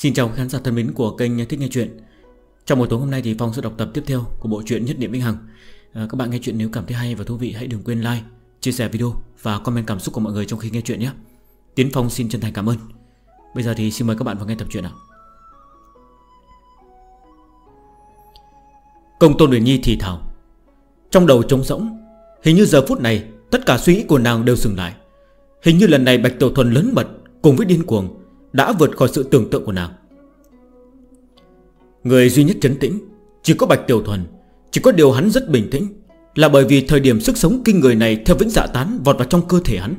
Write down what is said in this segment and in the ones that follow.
Xin chào khán giả thân mến của kênh Thích Nghe Chuyện. Trong buổi tối hôm nay thì Phong sẽ đọc tập tiếp theo của bộ truyện Nhất Niệm Vĩnh Hằng. À, Các bạn nghe chuyện nếu cảm thấy hay và thú vị hãy đừng quên like, chia sẻ video và comment cảm xúc của mọi người trong khi nghe chuyện nhé. Tiến Phong xin chân thành cảm ơn. Bây giờ thì xin mời các bạn vào nghe tập truyện nào. Công Tôn Uyển Nhi thì thào. Trong đầu trống rỗng Hình như giờ phút này tất cả suy nghĩ của nàng đều dừng lại. Hình như lần này Bạch Tiểu Thuần lớn mật cùng với điên cuồng đã vượt khỏi sự tưởng tượng của nàng. Người duy nhất chấn tĩnh Chỉ có Bạch Tiểu Thuần, Chỉ có điều hắn rất bình tĩnh, Là bởi vì thời điểm sức sống kinh người này Theo vĩnh dạ tán vọt vào trong cơ thể hắn,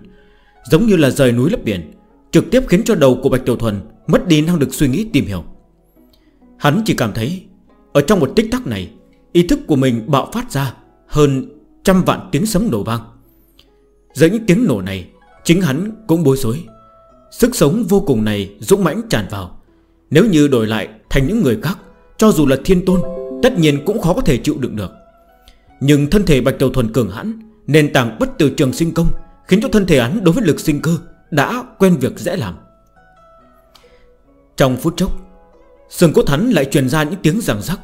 Giống như là rời núi lấp biển, Trực tiếp khiến cho đầu của Bạch Tiểu Thuần Mất đi năng lực suy nghĩ tìm hiểu. Hắn chỉ cảm thấy, Ở trong một tích tắc này, Ý thức của mình bạo phát ra Hơn trăm vạn tiếng sấm nổ vang. Giữa những tiếng nổ này, Chính hắn cũng bối rối. Sức sống vô cùng này dũng mãnh tràn vào. Nếu như đổi lại thành những người khác, Cho dù là thiên tôn, Tất nhiên cũng khó có thể chịu đựng được. Nhưng thân thể Bạch Đầu Thuần cường hãn, Nền tảng bất từ trường sinh công Khiến cho thân thể hắn đối với lực sinh cơ Đã quen việc dễ làm. Trong phút chốc Sườn cốt hắn lại truyền ra những tiếng ràng rắc.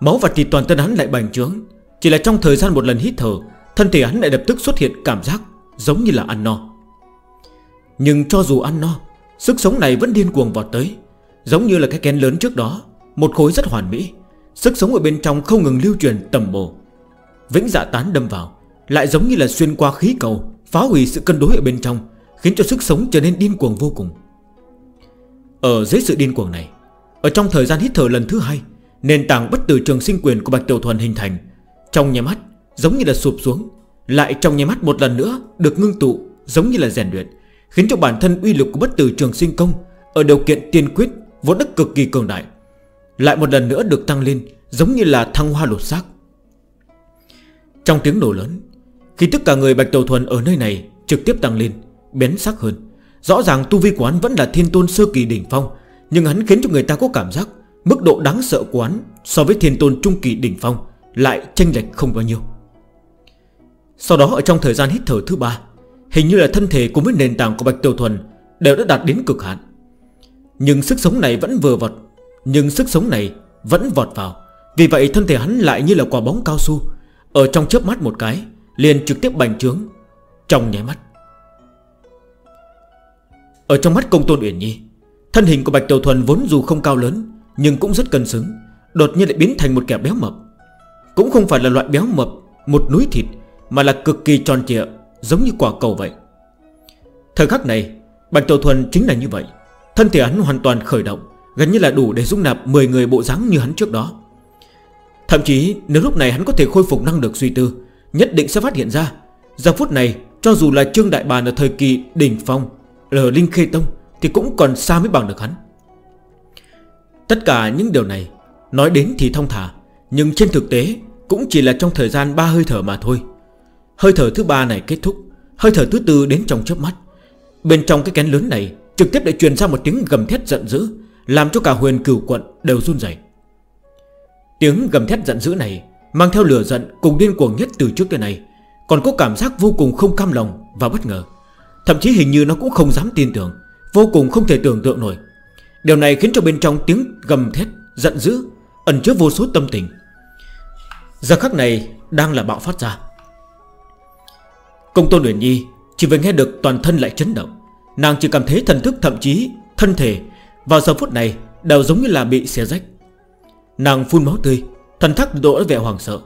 Máu và thịt toàn thân hắn lại bành trướng. Chỉ là trong thời gian một lần hít thở, Thân thể hắn lại lập tức xuất hiện cảm giác Giống như là ăn no. Nhưng cho dù ăn no, Sức sống này vẫn điên cuồng vọt tới. Giống như là cái kén lớn trước đó, Một khối rất hoàn mỹ. Sức sống ở bên trong không ngừng lưu truyền tầm bồ Vĩnh dạ tán đâm vào, Lại giống như là xuyên qua khí cầu, Phá hủy sự cân đối ở bên trong, Khiến cho sức sống trở nên điên cuồng vô cùng. Ở dưới sự điên cuồng này, Ở trong thời gian hít thở lần thứ hai, Nền tảng bất tử trường sinh quyền của Bạch Tiểu Thuần hình thành. Trong nhà mắt, giống như là sụp xuống, Lại trong nhà mắt một lần nữa Được ngưng tụ, giống như là rèn luyện. Khiến cho bản thân uy lực của bất tử trường sinh công Ở điều kiện tiên quyết Vốn đã cực kỳ cường đại, Lại một lần nữa được tăng lên Giống như là thăng hoa lột xác. Trong tiếng nổ lớn, Khi tất cả người Bạch Đầu Thuần ở nơi này Trực tiếp tăng lên Bén sắc hơn. Rõ ràng tu vi của hắn vẫn là thiên tôn sơ kỳ đỉnh phong, Nhưng hắn khiến cho người ta có cảm giác Mức độ đáng sợ của hắn So với thiên tôn trung kỳ đỉnh phong Lại chênh lệch không bao nhiêu. Sau đó, ở trong thời gian hít thở thứ ba Hình như là thân thể cùng với nền tảng của Bạch Tiểu Thuần Đều đã đạt đến cực hạn. Nhưng sức sống này vẫn vừa vọt, Nhưng sức sống này vẫn vọt vào. Vì vậy thân thể hắn lại như là quả bóng cao su, Ở trong chớp mắt một cái, Liền trực tiếp bành trướng Trong nháy mắt. Ở trong mắt công tôn Uyển Nhi, Thân hình của Bạch Tiểu Thuần vốn dù không cao lớn, Nhưng cũng rất cân xứng, Đột nhiên lại biến thành một kẻ béo mập. Cũng không phải là loại béo mập, Một núi thịt, Mà là cực kỳ tròn trịa Giống như quả cầu vậy. Thời khắc này, Bạch Tiểu Thuần chính là như vậy. Thân thể hắn hoàn toàn khởi động, Gần như là đủ để dung nạp 10 người bộ dáng như hắn trước đó. Thậm chí, nếu lúc này hắn có thể khôi phục năng lực suy tư, Nhất định sẽ phát hiện ra, Giờ phút này, cho dù là Trương Đại Bàn ở thời kỳ đỉnh phong Ở Linh Khê Tông Thì cũng còn xa mới bằng được hắn. Tất cả những điều này, Nói đến thì thông thả, Nhưng trên thực tế Cũng chỉ là trong thời gian ba hơi thở mà thôi. Hơi thở thứ ba này kết thúc. Hơi thở thứ tư đến trong chớp mắt. Bên trong cái kén lớn này Trực tiếp lại truyền ra một tiếng gầm thét giận dữ, Làm cho cả huyền cửu quận đều run dày Tiếng gầm thét giận dữ này Mang theo lửa giận cùng điên cuồng nhất từ trước tới nay, Còn có cảm giác vô cùng không cam lòng Và bất ngờ. Thậm chí hình như nó cũng không dám tin tưởng, Vô cùng không thể tưởng tượng nổi. Điều này khiến cho bên trong tiếng gầm thét Giận dữ Ẩn chứa vô số tâm tình. Giờ khắc này đang là bạo phát ra. Công tôn Uyển Nhi Chỉ vừa nghe được toàn thân lại chấn động. Nàng chỉ cảm thấy thần thức thậm chí Thân thể vào giờ phút này Đều giống như là bị xé rách. Nàng phun máu tươi, Thần thắc đổ vẻ hoàng sợ.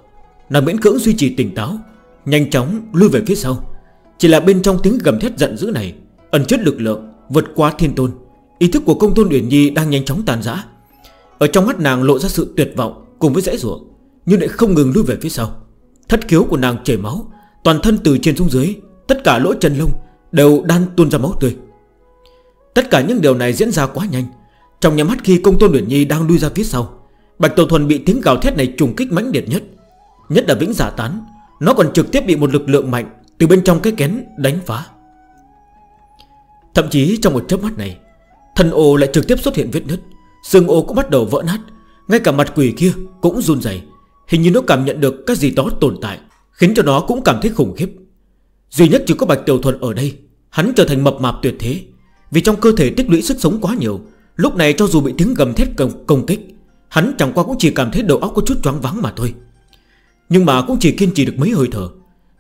Nàng miễn cưỡng duy trì tỉnh táo, Nhanh chóng lưu về phía sau. Chỉ là bên trong tiếng gầm thét giận dữ này, Ẩn chất lực lượng vượt qua thiên tôn. Ý thức của công tôn Uyển Nhi đang nhanh chóng tàn giã. Ở trong mắt nàng lộ ra sự tuyệt vọng Cùng với dễ dụa Nhưng lại không ngừng lưu về phía sau. Thất khiếu của nàng chảy máu Toàn thân từ trên xuống dưới, Tất cả lỗ chân lông đều đang tuôn ra máu tươi. Tất cả những điều này diễn ra quá nhanh. Trong nhắm mắt khi công tôn Uyển Nhi đang đuôi ra phía sau, Bạch Tổ Thuần bị tiếng gào thét này trùng kích mãnh liệt nhất. Nhất là vĩnh giả tán, Nó còn trực tiếp bị một lực lượng mạnh Từ bên trong cái kén đánh phá. Thậm chí trong một chớp mắt này, Thần ô lại trực tiếp xuất hiện vết nứt Sương ô cũng bắt đầu vỡ nát, Ngay cả mặt quỷ kia cũng run dày Hình như nó cảm nhận được cái gì đó tồn tại. Khiến cho nó cũng cảm thấy khủng khiếp. Duy nhất chỉ có Bạch Tiểu Thuần ở đây Hắn trở thành mập mạp tuyệt thế Vì trong cơ thể tích lũy sức sống quá nhiều Lúc này cho dù bị tiếng gầm thét công, công kích Hắn chẳng qua cũng chỉ cảm thấy đầu óc có chút choáng vắng mà thôi. Nhưng mà cũng chỉ kiên trì được mấy hơi thở.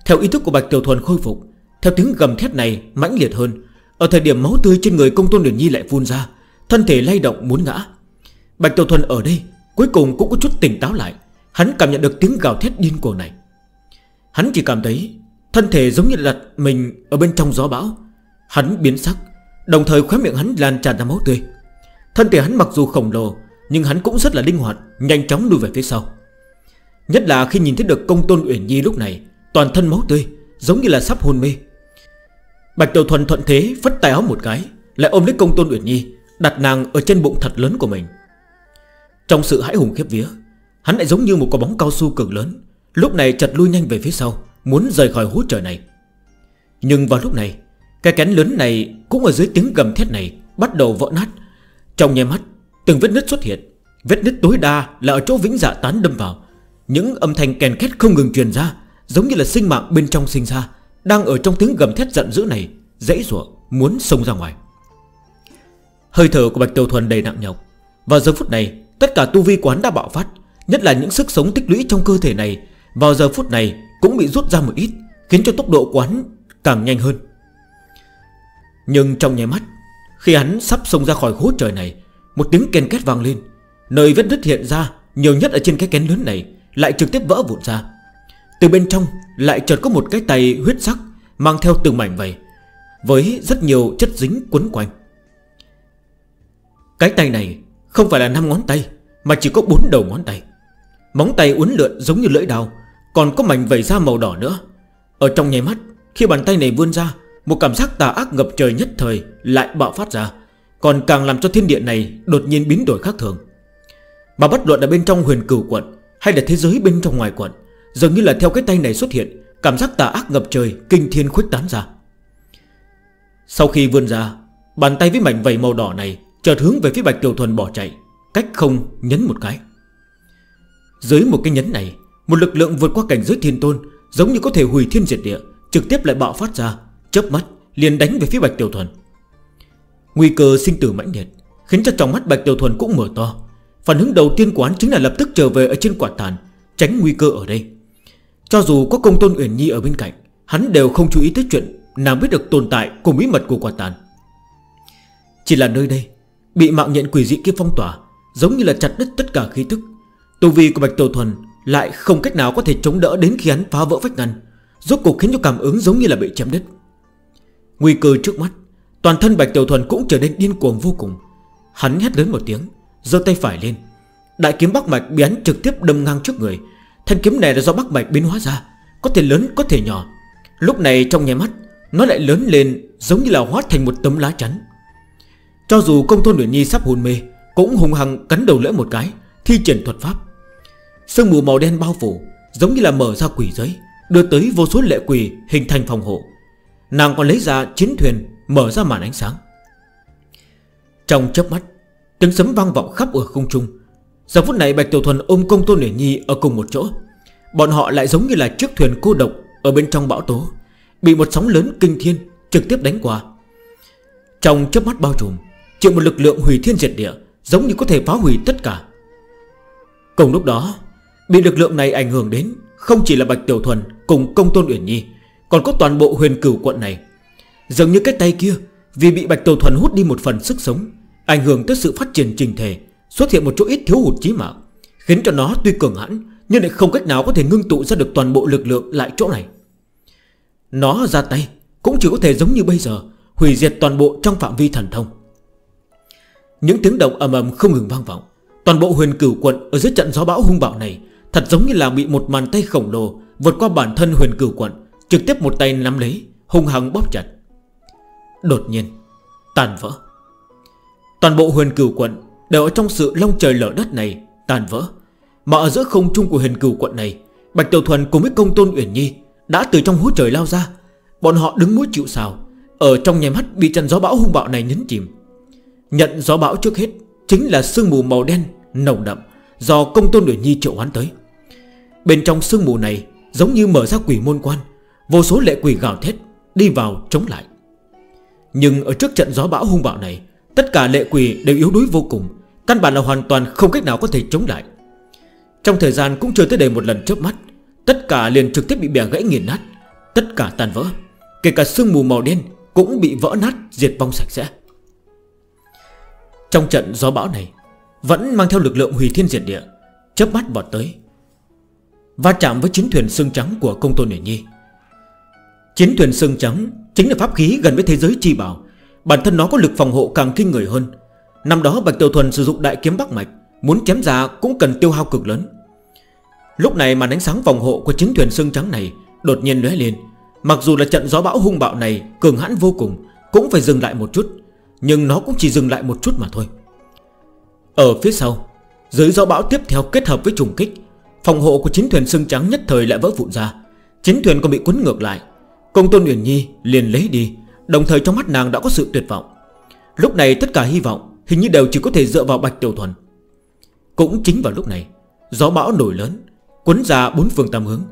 Theo ý thức của Bạch Tiểu Thuần khôi phục Theo tiếng gầm thét này mãnh liệt hơn Ở thời điểm máu tươi trên người công tôn Điển Nhi lại phun ra Thân thể lay động muốn ngã. Bạch Tiểu Thuần ở đây Cuối cùng cũng có chút tỉnh táo lại Hắn cảm nhận được tiếng gào thét điên cuồng này. Hắn chỉ cảm thấy Thân thể giống như đặt mình ở bên trong gió bão. Hắn biến sắc, Đồng thời khóe miệng hắn lan tràn ra máu tươi. Thân thể hắn mặc dù khổng lồ, Nhưng hắn cũng rất là linh hoạt, Nhanh chóng lùi về phía sau. Nhất là khi nhìn thấy được công tôn Uyển Nhi lúc này, Toàn thân máu tươi, Giống như là sắp hôn mê. Bạch Tiểu Thuần thuận thế phất tay áo một cái, Lại ôm lấy công tôn Uyển Nhi, Đặt nàng ở trên bụng thật lớn của mình. Trong sự hãi hùng khiếp vía, Hắn lại giống như một quả bóng cao su cực lớn Lúc này chật lui nhanh về phía sau, Muốn rời khỏi hố trời này. Nhưng vào lúc này, Cái kén lớn này cũng ở dưới tiếng gầm thét này Bắt đầu vỡ nát. Trong nhé mắt, từng vết nứt xuất hiện. Vết nứt tối đa là ở chỗ vĩnh dạ tán đâm vào. Những âm thanh kèn két không ngừng truyền ra, Giống như là sinh mạng bên trong sinh ra, Đang ở trong tiếng gầm thét giận dữ này, Dãy rủa, muốn xông ra ngoài. Hơi thở của Bạch Tiểu Thuần đầy nặng nhọc. Và giờ phút này, Tất cả tu vi quán đã bạo phát, Nhất là những sức sống tích lũy trong cơ thể này vào giờ phút này cũng bị rút ra một ít, Khiến cho tốc độ của hắn càng nhanh hơn. Nhưng trong nháy mắt, Khi hắn sắp xông ra khỏi hố trời này, Một tiếng kèn két vang lên. Nơi vết đứt hiện ra Nhiều nhất ở trên cái kén lớn này Lại trực tiếp vỡ vụn ra. Từ bên trong lại chợt có một cái tay huyết sắc Mang theo từng mảnh vầy Với rất nhiều chất dính quấn quanh. Cái tay này không phải là 5 ngón tay, Mà chỉ có 4 đầu ngón tay. Móng tay uốn lượn giống như lưỡi đào còn có mảnh vẩy da màu đỏ nữa. Ở trong nháy mắt, Khi bàn tay này vươn ra, Một cảm giác tà ác ngập trời nhất thời lại bạo phát ra. Còn càng làm cho thiên địa này đột nhiên biến đổi khác thường. Mà bất luận ở bên trong huyền cửu quận, Hay là thế giới bên trong ngoài quận, Dường như là theo cái tay này xuất hiện, Cảm giác tà ác ngập trời, kinh thiên khuếch tán ra. Sau khi vươn ra, Bàn tay với mảnh vầy màu đỏ này Chợt hướng về phía Bạch Tiểu Thuần bỏ chạy, Cách không nhấn một cái. Dưới một cái nhấn này một lực lượng vượt qua cảnh giới thiên tôn, Giống như có thể hủy thiên diệt địa, Trực tiếp lại bạo phát ra, chớp mắt, liền đánh về phía Bạch Tiểu Thuần. Nguy cơ sinh tử mãnh liệt, Khiến cho trong mắt Bạch Tiểu Thuần cũng mở to. Phản ứng đầu tiên quán chính là lập tức trở về ở trên quả tàn, Tránh nguy cơ ở đây. Cho dù có công tôn Uyển Nhi ở bên cạnh, Hắn đều không chú ý tới chuyện Nào biết được tồn tại cùng bí mật của quả tàn. Chỉ là nơi đây, Bị mạng nhện quỷ dị kia phong tỏa, Giống như là chặt đứt tất cả khí thức Tù vi của Bạch Tiểu Thuần lại không cách nào có thể chống đỡ đến khi hắn phá vỡ vách ngăn. Rốt cuộc khiến cho cảm ứng giống như là bị chém đứt. Nguy cơ trước mắt, Toàn thân Bạch Tiểu Thuần cũng trở nên điên cuồng vô cùng. Hắn hét lớn một tiếng, giơ tay phải lên. Đại kiếm Bắc Mạch bị trực tiếp đâm ngang trước người. Thanh kiếm này là do Bắc Mạch biến hóa ra, Có thể lớn, có thể nhỏ. Lúc này trong nhà mắt, Nó lại lớn lên giống như là hóa thành một tấm lá chắn. Cho dù công thôn Nguyễn Nhi sắp hồn mê, Cũng hùng hằng cắn đầu lưỡi một cái, Thi triển thuật pháp. Sương mù màu đen bao phủ, Giống như là mở ra quỷ giới, Đưa tới vô số lệ quỷ hình thành phòng hộ. Nàng còn lấy ra chiến thuyền, Mở ra màn ánh sáng. Trong chớp mắt, Tiếng sấm vang vọng khắp ở không trung. Giờ phút này Bạch Tiểu Thuần ôm công Tôn Nể Nhi Ở cùng một chỗ. Bọn họ lại giống như là chiếc thuyền cô độc Ở bên trong bão tố, Bị một sóng lớn kinh thiên trực tiếp đánh qua. Trong chớp mắt bao trùm, Chịu một lực lượng hủy thiên diệt địa, Giống như có thể phá hủy tất cả. Cùng lúc đó Bị lực lượng này ảnh hưởng đến, Không chỉ là Bạch Tiểu Thuần cùng Công Tôn Uyển Nhi, Còn có toàn bộ huyền cửu quận này. Dường như cái tay kia, Vì bị Bạch Tiểu Thuần hút đi một phần sức sống, Ảnh hưởng tới sự phát triển trình thể, Xuất hiện một chỗ ít thiếu hụt chí mạng, Khiến cho nó tuy cường hãn, Nhưng lại không cách nào có thể ngưng tụ ra được toàn bộ lực lượng lại chỗ này. Nó ra tay Cũng chỉ có thể giống như bây giờ, Hủy diệt toàn bộ trong phạm vi thần thông. Những tiếng động ầm ầm không ngừng vang vọng, Toàn bộ huyền cửu quận ở dưới trận gió bão hung bạo này Thật giống như là bị một bàn tay khổng lồ Vượt qua bản thân huyền cửu quận, Trực tiếp một tay nắm lấy, Hung hăng bóp chặt. Đột nhiên, Tàn vỡ. Toàn bộ huyền cửu quận Đều ở trong sự long trời lở đất này Tàn vỡ. Mà ở giữa không trung của huyền cửu quận này, Bạch Tiểu Thuần cùng với công tôn Uyển Nhi Đã từ trong hố trời lao ra. Bọn họ đứng mũi chịu xào Ở trong nhà mắt bị trận gió bão hung bạo này nhấn chìm. Nhận gió bão trước hết Chính là sương mù màu đen nồng đậm Do công tôn Uyển Nhi triệu hoán tới. Bên trong sương mù này, Giống như mở ra quỷ môn quan, Vô số lệ quỷ gào thét, Đi vào chống lại. Nhưng ở trước trận gió bão hung bạo này, Tất cả lệ quỷ đều yếu đuối vô cùng, Căn bản là hoàn toàn không cách nào có thể chống lại. Trong thời gian cũng chưa tới đầy một lần chớp mắt, Tất cả liền trực tiếp bị bẻ gãy nghiền nát, Tất cả tàn vỡ, Kể cả sương mù màu đen Cũng bị vỡ nát, diệt vong sạch sẽ. Trong trận gió bão này, Vẫn mang theo lực lượng hủy thiên diệt địa, Chớp mắt bọt tới. Va chạm với chiến thuyền xương trắng của công tôn Nguyễn Nhi. Chiến thuyền xương trắng Chính là pháp khí gần với thế giới chi bảo. Bản thân nó có lực phòng hộ càng kinh người hơn. Năm đó Bạch Tiểu Thuần sử dụng đại kiếm Bắc Mạch, Muốn chém ra cũng cần tiêu hao cực lớn. Lúc này màn ánh sáng phòng hộ của chiến thuyền xương trắng này Đột nhiên lóe lên. Mặc dù là trận gió bão hung bạo này Cường hãn vô cùng, Cũng phải dừng lại một chút, Nhưng nó cũng chỉ dừng lại một chút mà thôi. Ở phía sau, Dưới gió bão tiếp theo kết hợp với trùng kích Phòng hộ của chiến thuyền xương trắng nhất thời lại vỡ vụn ra. Chiến thuyền còn bị cuốn ngược lại. Công tôn Uyển Nhi liền lấy đi, Đồng thời trong mắt nàng đã có sự tuyệt vọng. Lúc này tất cả hy vọng Hình như đều chỉ có thể dựa vào Bạch Tiểu Thuần. Cũng chính vào lúc này, Gió bão nổi lớn, Cuốn ra bốn phương tam hướng.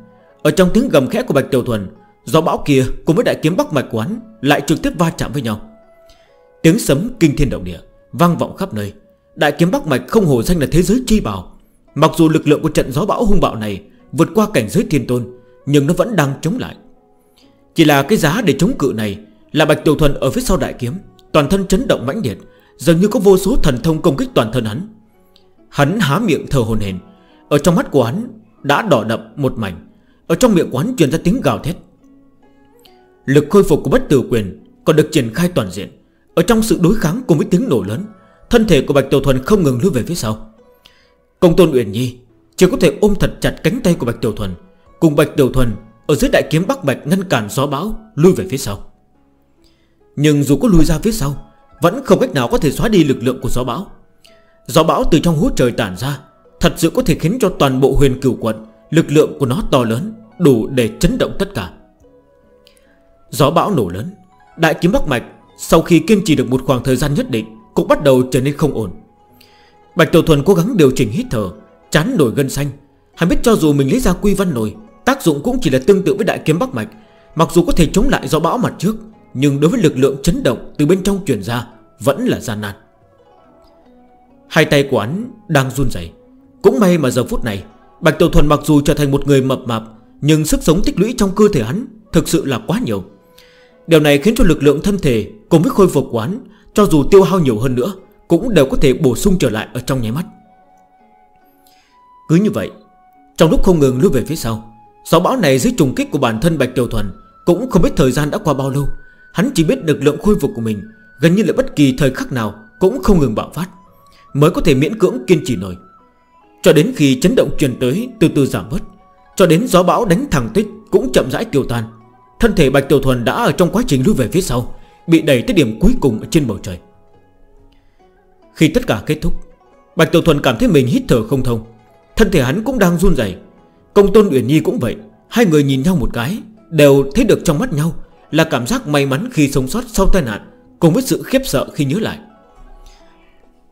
Ở trong tiếng gầm khẽ của Bạch Tiểu Thuần, Gió bão kia cùng với đại kiếm bắc mạch quán Lại trực tiếp va chạm với nhau. Tiếng sấm kinh thiên động địa Vang vọng khắp nơi. Đại kiếm bắc mạch không hổ danh là thế giới chi bào Mặc dù lực lượng của trận gió bão hung bạo này Vượt qua cảnh giới thiên tôn, Nhưng nó vẫn đang chống lại. Chỉ là cái giá để chống cự này Là Bạch Tiểu Thuần ở phía sau đại kiếm, Toàn thân chấn động mãnh liệt, Dường như có vô số thần thông công kích toàn thân hắn. Hắn há miệng thở hồn hền Ở trong mắt của hắn đã đỏ đậm một mảnh, Ở trong miệng của hắn truyền ra tiếng gào thét. Lực khôi phục của bất tử quyền Còn được triển khai toàn diện, Ở trong sự đối kháng cùng với tiếng nổ lớn, Thân thể của Bạch Tiểu Thuần không ngừng lưu về phía sau. Công tôn Uyển Nhi Chỉ có thể ôm thật chặt cánh tay của Bạch Tiểu Thuần, Cùng Bạch Tiểu Thuần Ở dưới đại kiếm Bắc Bạch ngăn cản gió bão Lui về phía sau. Nhưng dù có lui ra phía sau, Vẫn không cách nào có thể xóa đi lực lượng của gió bão. Gió bão từ trong hút trời tản ra, Thật sự có thể khiến cho toàn bộ huyền cửu quận, Lực lượng của nó to lớn, Đủ để chấn động tất cả. Gió bão nổ lớn, Đại kiếm Bắc Mạch Sau khi kiên trì được một khoảng thời gian nhất định Cũng bắt đầu trở nên không ổn. Bạch Tiểu Thuần cố gắng điều chỉnh hít thở, Chán nổi gân xanh. Hắn biết cho dù mình lấy ra quy văn nổi, Tác dụng cũng chỉ là tương tự với đại kiếm Bắc Mạch, Mặc dù có thể chống lại do bão mặt trước, Nhưng đối với lực lượng chấn động từ bên trong chuyển ra Vẫn là gian nan. Hai tay của hắn đang run dày Cũng may mà giờ phút này, Bạch Tiểu Thuần mặc dù trở thành một người mập mạp, Nhưng sức sống tích lũy trong cơ thể hắn Thực sự là quá nhiều. Điều này khiến cho lực lượng thân thể Cùng với khôi phục của hắn Cho dù tiêu hao nhiều hơn nữa cũng đều có thể bổ sung trở lại ở trong nháy mắt. Cứ như vậy, Trong lúc không ngừng lưu về phía sau, Gió bão này dưới trùng kích của bản thân Bạch Tiểu Thuần Cũng không biết thời gian đã qua bao lâu. Hắn chỉ biết lực lượng khôi phục của mình, Gần như là bất kỳ thời khắc nào Cũng không ngừng bạo phát, Mới có thể miễn cưỡng kiên trì nổi. Cho đến khi chấn động truyền tới từ từ giảm bớt, Cho đến gió bão đánh thẳng tích Cũng chậm rãi tiêu tan, Thân thể Bạch Tiểu Thuần đã ở trong quá trình lưu về phía sau, Bị đẩy tới điểm cuối cùng trên bầu trời. Khi tất cả kết thúc, Bạch Tiểu Thuần cảm thấy mình hít thở không thông. Thân thể hắn cũng đang run dày Công Tôn Uyển Nhi cũng vậy, Hai người nhìn nhau một cái, Đều thấy được trong mắt nhau Là cảm giác may mắn khi sống sót sau tai nạn, Cùng với sự khiếp sợ khi nhớ lại.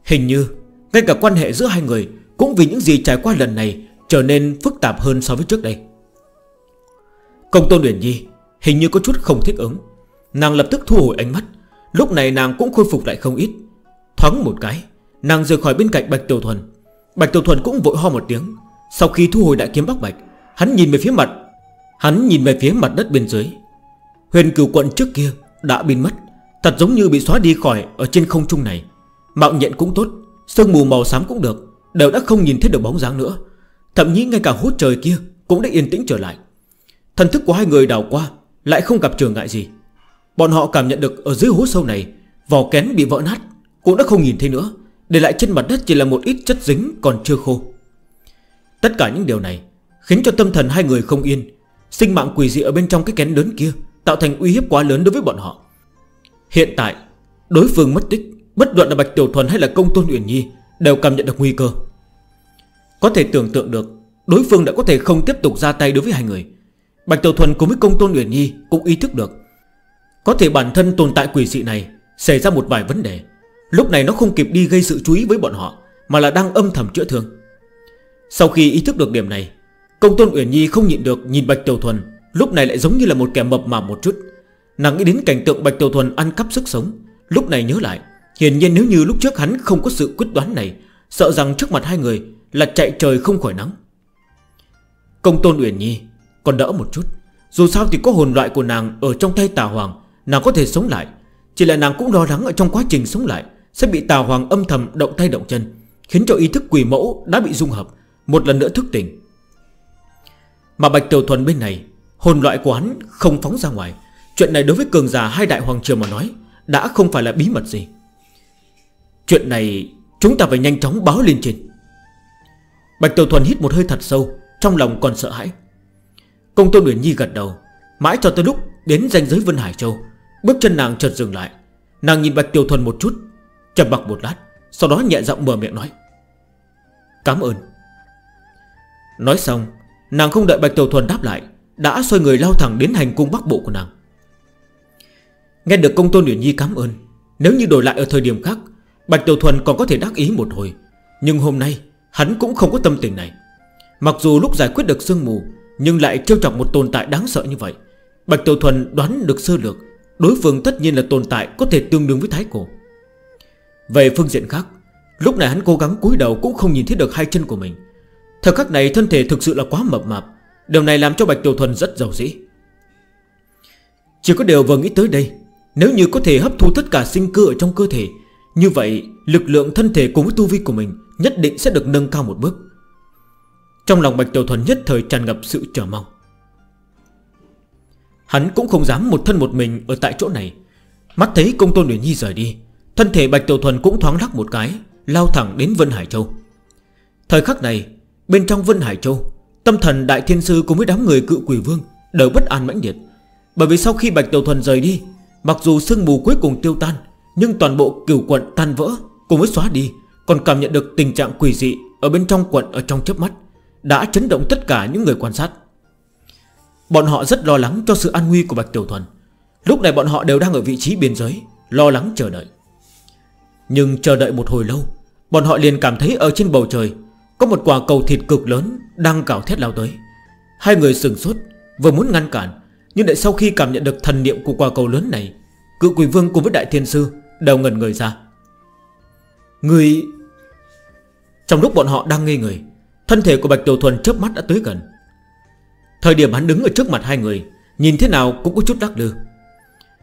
Hình như, Ngay cả quan hệ giữa hai người Cũng vì những gì trải qua lần này Trở nên phức tạp hơn so với trước đây. Công Tôn Uyển Nhi Hình như có chút không thích ứng. Nàng lập tức thu hồi ánh mắt, Lúc này nàng cũng khôi phục lại không ít. Thoáng một cái, Nàng rời khỏi bên cạnh Bạch Tiểu Thuần. Bạch Tiểu Thuần cũng vội ho một tiếng. Sau khi thu hồi đại kiếm Bắc Bạch, Hắn nhìn về phía mặt, Hắn nhìn về phía mặt đất bên dưới. Huyền cửu quận trước kia đã biến mất, Thật giống như bị xóa đi khỏi ở trên không trung này. Mạo nhận cũng tốt, Sương mù màu xám cũng được, Đều đã không nhìn thấy được bóng dáng nữa. Thậm chí ngay cả hút trời kia cũng đã yên tĩnh trở lại. Thần thức của hai người đảo qua, Lại không gặp trường ngại gì. Bọn họ cảm nhận được ở dưới hố sâu này, Vỏ kén bị vỡ nát cũng đã không nhìn thấy nữa, Để lại trên mặt đất chỉ là một ít chất dính còn chưa khô. Tất cả những điều này Khiến cho tâm thần hai người không yên, Sinh mạng quỷ dị ở bên trong cái kén lớn kia Tạo thành uy hiếp quá lớn đối với bọn họ. Hiện tại, Đối phương mất tích, Bất luận là Bạch Tiểu Thuần hay là Công Tôn Uyển Nhi Đều cảm nhận được nguy cơ. Có thể tưởng tượng được, Đối phương đã có thể không tiếp tục ra tay đối với hai người. Bạch Tiểu Thuần cùng với Công Tôn Uyển Nhi Cũng ý thức được. Có thể bản thân tồn tại quỷ dị này Xảy ra một vài vấn đề Lúc này nó không kịp đi gây sự chú ý với bọn họ, Mà là đang âm thầm chữa thương. Sau khi ý thức được điểm này, Công tôn Uyển Nhi không nhịn được nhìn Bạch Tiểu Thuần, Lúc này lại giống như là một kẻ mập mạp một chút. Nàng nghĩ đến cảnh tượng Bạch Tiểu Thuần ăn cắp sức sống, Lúc này nhớ lại, Hiển nhiên nếu như lúc trước hắn không có sự quyết đoán này, Sợ rằng trước mặt hai người Là chạy trời không khỏi nắng. Công tôn Uyển Nhi Còn đỡ một chút. Dù sao thì có hồn loại của nàng ở trong tay tà hoàng, Nàng có thể sống lại. Chỉ là nàng cũng lo lắng ở trong quá trình sống lại. Sẽ bị tà hoàng âm thầm động tay động chân, Khiến cho ý thức quỷ mẫu đã bị dung hợp, Một lần nữa thức tỉnh. Mà Bạch Tiểu Thuần bên này, Hồn loại quán không phóng ra ngoài. Chuyện này đối với cường già hai đại hoàng triều mà nói, Đã không phải là bí mật gì. Chuyện này chúng ta phải nhanh chóng báo lên trên. Bạch Tiểu Thuần hít một hơi thật sâu, Trong lòng còn sợ hãi. Công tôn Uyển Nhi gật đầu, Mãi cho tới lúc đến danh giới Vân Hải Châu, Bước chân nàng chợt dừng lại. Nàng nhìn Bạch Tiểu Thuần một chút chầm mặc một lát, Sau đó nhẹ giọng mở miệng nói. Cảm ơn. Nói xong, Nàng không đợi Bạch Tiểu Thuần đáp lại, Đã xoay người lao thẳng đến hành cung bắc bộ của nàng. Nghe được công tôn Uyển Nhi cảm ơn, Nếu như đổi lại ở thời điểm khác, Bạch Tiểu Thuần còn có thể đắc ý một hồi. Nhưng hôm nay, hắn cũng không có tâm tình này. Mặc dù lúc giải quyết được sương mù, Nhưng lại trêu chọc một tồn tại đáng sợ như vậy. Bạch Tiểu Thuần đoán được sơ lược, Đối phương tất nhiên là tồn tại có thể tương đương với thái cổ. Về phương diện khác, Lúc này hắn cố gắng cúi đầu cũng không nhìn thấy được hai chân của mình. Thời khắc này thân thể thực sự là quá mập mạp, Điều này làm cho Bạch Tiểu Thuần rất giàu dĩ. Chỉ có điều vừa nghĩ tới đây, Nếu như có thể hấp thu tất cả sinh cơ ở trong cơ thể, Như vậy lực lượng thân thể cùng với tu vi của mình Nhất định sẽ được nâng cao một bước. Trong lòng Bạch Tiểu Thuần nhất thời tràn ngập sự chờ mong. Hắn cũng không dám một thân một mình ở tại chỗ này. Mắt thấy công tôn Nguyễn Nhi rời đi Thân thể Bạch Tiểu Thuần cũng thoáng lắc một cái, Lao thẳng đến Vân Hải Châu. Thời khắc này, Bên trong Vân Hải Châu, Tâm thần Đại Thiên Sư cùng với đám người cự quỷ vương Đều bất an mãnh nhiệt Bởi vì sau khi Bạch Tiểu Thuần rời đi, Mặc dù sương mù cuối cùng tiêu tan, Nhưng toàn bộ cửu quận tan vỡ Cùng với xóa đi, Còn cảm nhận được tình trạng quỷ dị Ở bên trong quận ở trong chớp mắt, Đã chấn động tất cả những người quan sát. Bọn họ rất lo lắng cho sự an nguy của Bạch Tiểu Thuần. Lúc này bọn họ đều đang ở vị trí biên giới, Lo lắng chờ đợi. Nhưng chờ đợi một hồi lâu, Bọn họ liền cảm thấy ở trên bầu trời Có một quả cầu thịt cực lớn Đang cào thét lao tới. Hai người sừng sốt, vừa muốn ngăn cản, Nhưng lại sau khi cảm nhận được thần niệm của quả cầu lớn này cựu quỷ vương cùng với đại thiên sư Đều ngần người ra. Người Trong lúc bọn họ đang nghi người, Thân thể của Bạch Tiểu Thuần chớp mắt đã tới gần. Thời điểm hắn đứng ở trước mặt hai người, Nhìn thế nào cũng có chút đắc lư.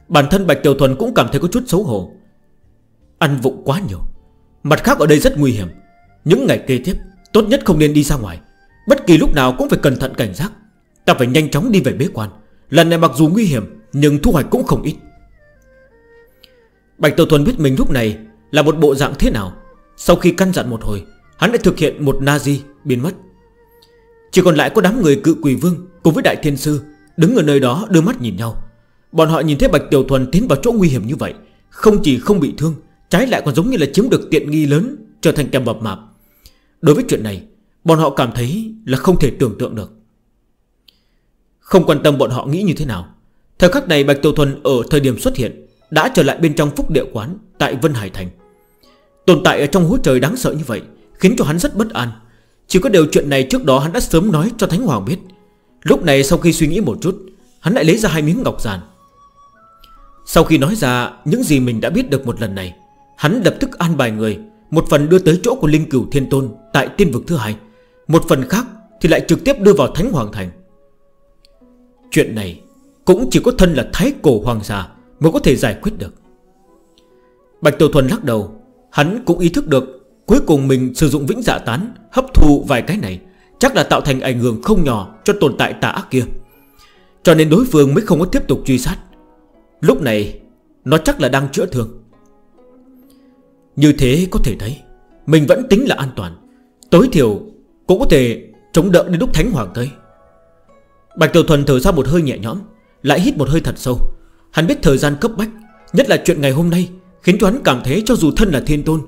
Bản thân Bạch Tiểu Thuần cũng cảm thấy có chút xấu hổ Ăn vụng quá nhiều. Mặt khác ở đây rất nguy hiểm. Những ngày kế tiếp, tốt nhất không nên đi ra ngoài. Bất kỳ lúc nào cũng phải cẩn thận cảnh giác. Ta phải nhanh chóng đi về bế quan. Lần này mặc dù nguy hiểm, Nhưng thu hoạch cũng không ít. Bạch Tiểu Thuần biết mình lúc này Là một bộ dạng thế nào. Sau khi căn dặn một hồi, Hắn đã thực hiện một Nazi biến mất. Chỉ còn lại có đám người cự quỷ vương Cùng với Đại Thiên Sư Đứng ở nơi đó đưa mắt nhìn nhau. Bọn họ nhìn thấy Bạch Tiểu Thuần tiến vào chỗ nguy hiểm như vậy, Không chỉ không bị thương Trái lại còn giống như là chiếm được tiện nghi lớn, Trở thành kẻ mập mạp. Đối với chuyện này, Bọn họ cảm thấy là không thể tưởng tượng được. Không quan tâm bọn họ nghĩ như thế nào, Thời khắc này Bạch Tiểu Thuần ở thời điểm xuất hiện Đã trở lại bên trong phúc địa quán Tại Vân Hải Thành. Tồn tại ở trong hố trời đáng sợ như vậy Khiến cho hắn rất bất an. Chỉ có điều chuyện này trước đó hắn đã sớm nói cho Thánh Hoàng biết. Lúc này sau khi suy nghĩ một chút, Hắn lại lấy ra hai miếng ngọc giàn Sau khi nói ra, những gì mình đã biết được một lần này Hắn lập tức an bài người, Một phần đưa tới chỗ của Linh Cửu Thiên Tôn Tại tiên vực thứ hai, Một phần khác thì lại trực tiếp đưa vào Thánh Hoàng Thành. Chuyện này Cũng chỉ có thân là Thái Cổ Hoàng Gia Mới có thể giải quyết được. Bạch Tiểu Thuần lắc đầu, Hắn cũng ý thức được Cuối cùng mình sử dụng vĩnh dạ tán Hấp thu vài cái này Chắc là tạo thành ảnh hưởng không nhỏ cho tồn tại tà ác kia. Cho nên đối phương mới không có tiếp tục truy sát. Lúc này, Nó chắc là đang chữa thương. Như thế có thể thấy, Mình vẫn tính là an toàn. Tối thiểu, cũng có thể chống đỡ đến lúc Thánh Hoàng tới. Bạch Tiểu Thuần thở ra một hơi nhẹ nhõm, Lại hít một hơi thật sâu. Hắn biết thời gian cấp bách, Nhất là chuyện ngày hôm nay, Khiến cho hắn cảm thấy cho dù thân là thiên tôn,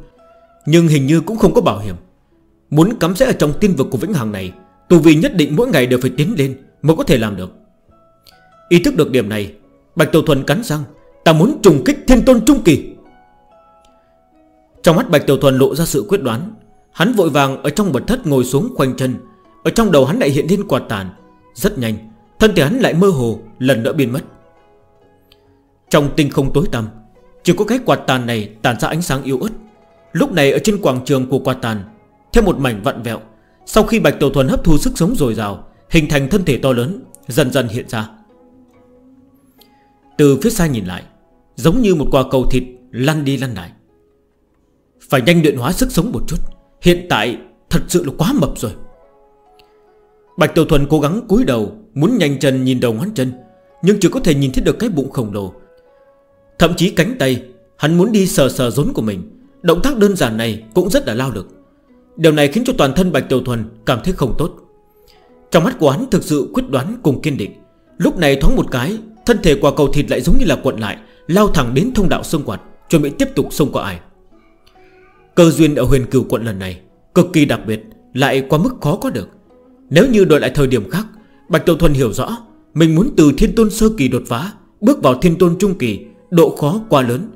Nhưng hình như cũng không có bảo hiểm. Muốn cắm sẽ ở trong tiên vực của Vĩnh Hằng này Tù vì nhất định mỗi ngày đều phải tiến lên Mới có thể làm được. Ý thức được điểm này, Bạch Tiểu Thuần cắn răng, Ta muốn trùng kích thiên tôn trung kỳ. Trong mắt Bạch Tiểu Thuần lộ ra sự quyết đoán. Hắn vội vàng ở trong bật thất ngồi xuống khoanh chân. Ở trong đầu hắn lại hiện lên quạt tàn. Rất nhanh, Thân thể hắn lại mơ hồ, lần nữa biến mất. Trong tinh không tối tăm, Chỉ có cái quạt tàn này tàn ra ánh sáng yếu ớt. Lúc này ở trên quảng trường của quạt tàn, Theo một mảnh vặn vẹo, Sau khi Bạch Tiểu Thuần hấp thu sức sống dồi dào, Hình thành thân thể to lớn, Dần dần hiện ra. Từ phía xa nhìn lại, Giống như một quả cầu thịt lăn đi lăn lại. Phải nhanh luyện hóa sức sống một chút. Hiện tại, thật sự là quá mập rồi. Bạch Tiểu Thuần cố gắng cúi đầu, Muốn nhanh chân nhìn đầu ngón chân, Nhưng chỉ có thể nhìn thấy được cái bụng khổng lồ. Thậm chí cánh tay, Hắn muốn đi sờ sờ rốn của mình. Động tác đơn giản này cũng rất là lao lực. Điều này khiến cho toàn thân Bạch Tiểu Thuần cảm thấy không tốt. Trong mắt của hắn thực sự quyết đoán cùng kiên định. Lúc này thoáng một cái, Thân thể quả cầu thịt lại giống như là cuộn lại, Lao thẳng đến thông đạo xương quạt, Chuẩn bị tiếp tục xông qua ai. Cơ duyên ở huyền cửu quận lần này Cực kỳ đặc biệt, Lại quá mức khó có được. Nếu như đổi lại thời điểm khác, Bạch Tiểu Thuần hiểu rõ Mình muốn từ thiên tôn sơ kỳ đột phá, Bước vào thiên tôn trung kỳ, Độ khó quá lớn.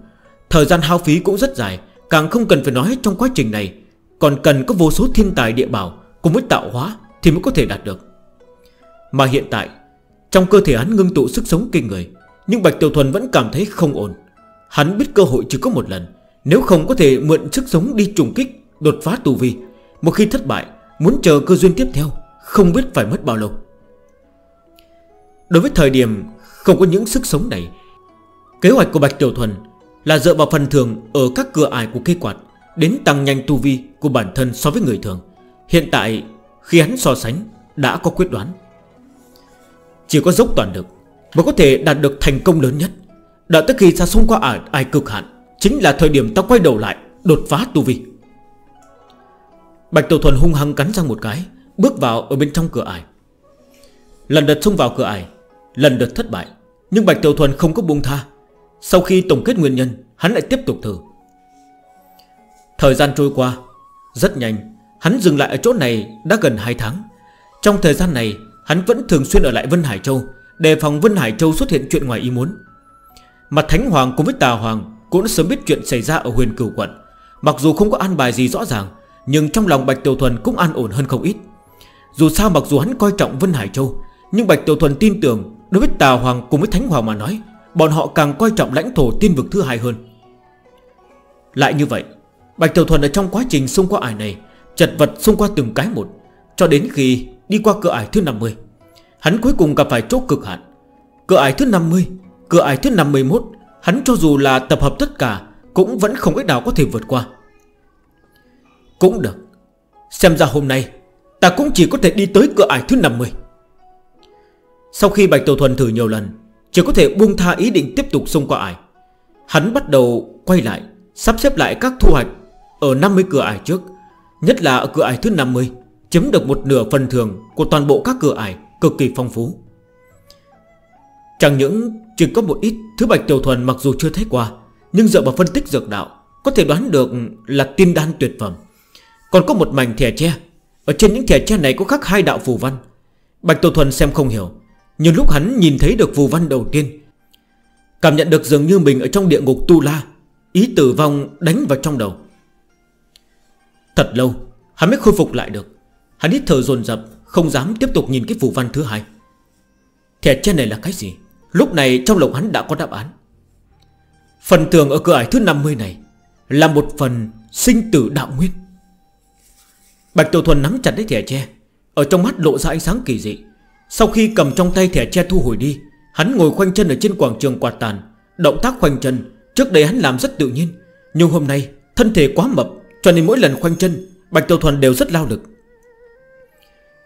Thời gian hao phí cũng rất dài, Càng không cần phải nói trong quá trình này. Còn cần có vô số thiên tài địa bảo Cùng với tạo hóa thì mới có thể đạt được. Mà hiện tại, Trong cơ thể hắn ngưng tụ sức sống kinh người, Nhưng Bạch Tiểu Thuần vẫn cảm thấy không ổn. Hắn biết cơ hội chỉ có một lần nếu không có thể mượn sức sống đi trùng kích Đột phá tù vi Một khi thất bại Muốn chờ cơ duyên tiếp theo Không biết phải mất bao lâu. Đối với thời điểm không có những sức sống này Kế hoạch của Bạch Tiểu Thuần Là dựa vào phần thường ở các cửa ải của cây quạt Đến tăng nhanh tu vi của bản thân so với người thường. Hiện tại khi hắn so sánh Đã có quyết đoán. Chỉ có dốc toàn lực Mới có thể đạt được thành công lớn nhất. Đợi tới khi ra xung qua ải, ải cực hạn Chính là thời điểm ta quay đầu lại, Đột phá tu vi. Bạch Tiểu Thuần hung hăng cắn răng một cái, Bước vào ở bên trong cửa ải. Lần đợt xông vào cửa ải, Lần đợt thất bại, Nhưng Bạch Tiểu Thuần không có buông tha. Sau khi tổng kết nguyên nhân, Hắn lại tiếp tục thử. Thời gian trôi qua, Rất nhanh, Hắn dừng lại ở chỗ này đã gần 2 tháng. Trong thời gian này, Hắn vẫn thường xuyên ở lại Vân Hải Châu, Đề phòng Vân Hải Châu xuất hiện chuyện ngoài ý muốn. Mặt Thánh Hoàng cùng với Tà Hoàng cũng đã sớm biết chuyện xảy ra ở huyền cửu quận. Mặc dù không có an bài gì rõ ràng, Nhưng trong lòng Bạch Tiểu Thuần cũng an ổn hơn không ít. Dù sao mặc dù hắn coi trọng Vân Hải Châu, Nhưng Bạch Tiểu Thuần tin tưởng Đối với Tà Hoàng cùng với Thánh Hoàng mà nói, Bọn họ càng coi trọng lãnh thổ tiên vực thứ hai hơn. Lại như vậy, Bạch Tiểu Thuần ở trong quá trình xung qua ải này, Chật vật xung qua từng cái một, Cho đến khi đi qua cửa ải thứ 50 Hắn cuối cùng gặp phải chốt cực hạn. Cửa ải thứ 50 Cửa ải thứ 51 Hắn cho dù là tập hợp tất cả, Cũng vẫn không cách nào có thể vượt qua. Cũng được. Xem ra hôm nay, Ta cũng chỉ có thể đi tới cửa ải thứ 50 Sau khi Bạch Tổ Thuần thử nhiều lần, Chỉ có thể buông tha ý định tiếp tục xông qua ải. Hắn bắt đầu quay lại, Sắp xếp lại các thu hoạch Ở 50 cửa ải trước, Nhất là ở cửa ải thứ 50 Chiếm được một nửa phần thường của toàn bộ các cửa ải Cực kỳ phong phú. Chẳng những chỉ có một ít thứ Bạch Tiểu Thuần mặc dù chưa thấy qua, Nhưng dựa vào phân tích dược đạo, Có thể đoán được là tiên đan tuyệt phẩm. Còn có một mảnh thẻ tre, Ở trên những thẻ tre này có khắc hai đạo phù văn. Bạch Tiểu Thuần xem không hiểu, Nhưng lúc hắn nhìn thấy được phù văn đầu tiên, Cảm nhận được dường như mình ở trong địa ngục Tu La, Ý tử vong đánh vào trong đầu. Thật lâu, Hắn mới khôi phục lại được. Hắn hít thở dồn dập, Không dám tiếp tục nhìn cái phù văn thứ hai. Thẻ tre này là cái gì? Lúc này trong lòng hắn đã có đáp án. Phần tường ở cửa ải thứ 50 này Là một phần sinh tử đạo nguyên. Bạch Tiểu Thuần nắm chặt lấy thẻ tre, Ở trong mắt lộ ra ánh sáng kỳ dị. Sau khi cầm trong tay thẻ tre thu hồi đi, Hắn ngồi khoanh chân ở trên quảng trường quạt tàn, Động tác khoanh chân, Trước đây hắn làm rất tự nhiên. Nhưng hôm nay, thân thể quá mập, Cho nên mỗi lần khoanh chân, Bạch Tiểu Thuần đều rất lao lực.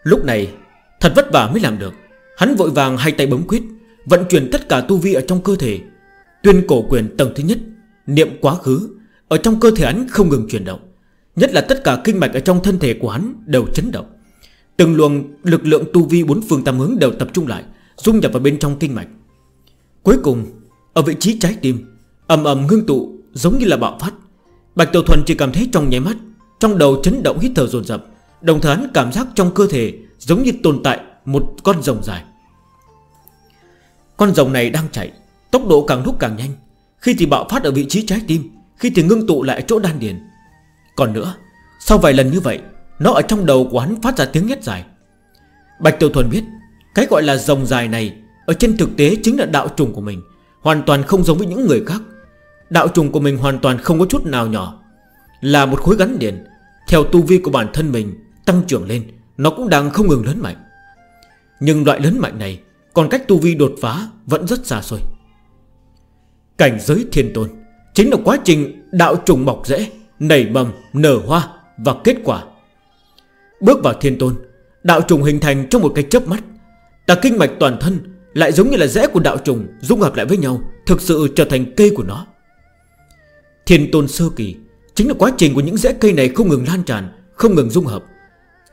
Lúc này, thật vất vả mới làm được. Hắn vội vàng hai tay bấm quyết Vận chuyển tất cả tu vi ở trong cơ thể, Tuyên cổ quyền tầng thứ nhất, Niệm quá khứ, Ở trong cơ thể hắn không ngừng chuyển động, Nhất là tất cả kinh mạch ở trong thân thể của hắn đều chấn động. Từng luồng lực lượng tu vi bốn phương tam hướng đều tập trung lại, Dung nhập vào bên trong kinh mạch. Cuối cùng, Ở vị trí trái tim, ầm ầm ngưng tụ giống như là bạo phát. Bạch Tiểu Thuần chỉ cảm thấy trong nháy mắt, Trong đầu chấn động hít thở dồn dập, Đồng thời hắn cảm giác trong cơ thể giống như tồn tại một con rồng dài. Con rồng này đang chạy, Tốc độ càng lúc càng nhanh. Khi thì bạo phát ở vị trí trái tim, Khi thì ngưng tụ lại chỗ đan điền. Còn nữa, Sau vài lần như vậy, Nó ở trong đầu của hắn phát ra tiếng nhét dài. Bạch Tiểu Thuần biết, Cái gọi là rồng dài này Ở trên thực tế chính là đạo trùng của mình, Hoàn toàn không giống với những người khác. Đạo trùng của mình hoàn toàn không có chút nào nhỏ, Là một khối gắn điền. Theo tu vi của bản thân mình, Tăng trưởng lên, Nó cũng đang không ngừng lớn mạnh. Nhưng loại lớn mạnh này còn cách tu vi đột phá vẫn rất xa xôi. Cảnh giới thiên tôn Chính là quá trình đạo trùng mọc rễ Nảy mầm, nở hoa và kết quả. Bước vào thiên tôn Đạo trùng hình thành trong một cái chớp mắt. Ta kinh mạch toàn thân Lại giống như là rễ của đạo trùng Dung hợp lại với nhau Thực sự trở thành cây của nó. Thiên tôn sơ kỳ Chính là quá trình của những rễ cây này không ngừng lan tràn Không ngừng dung hợp.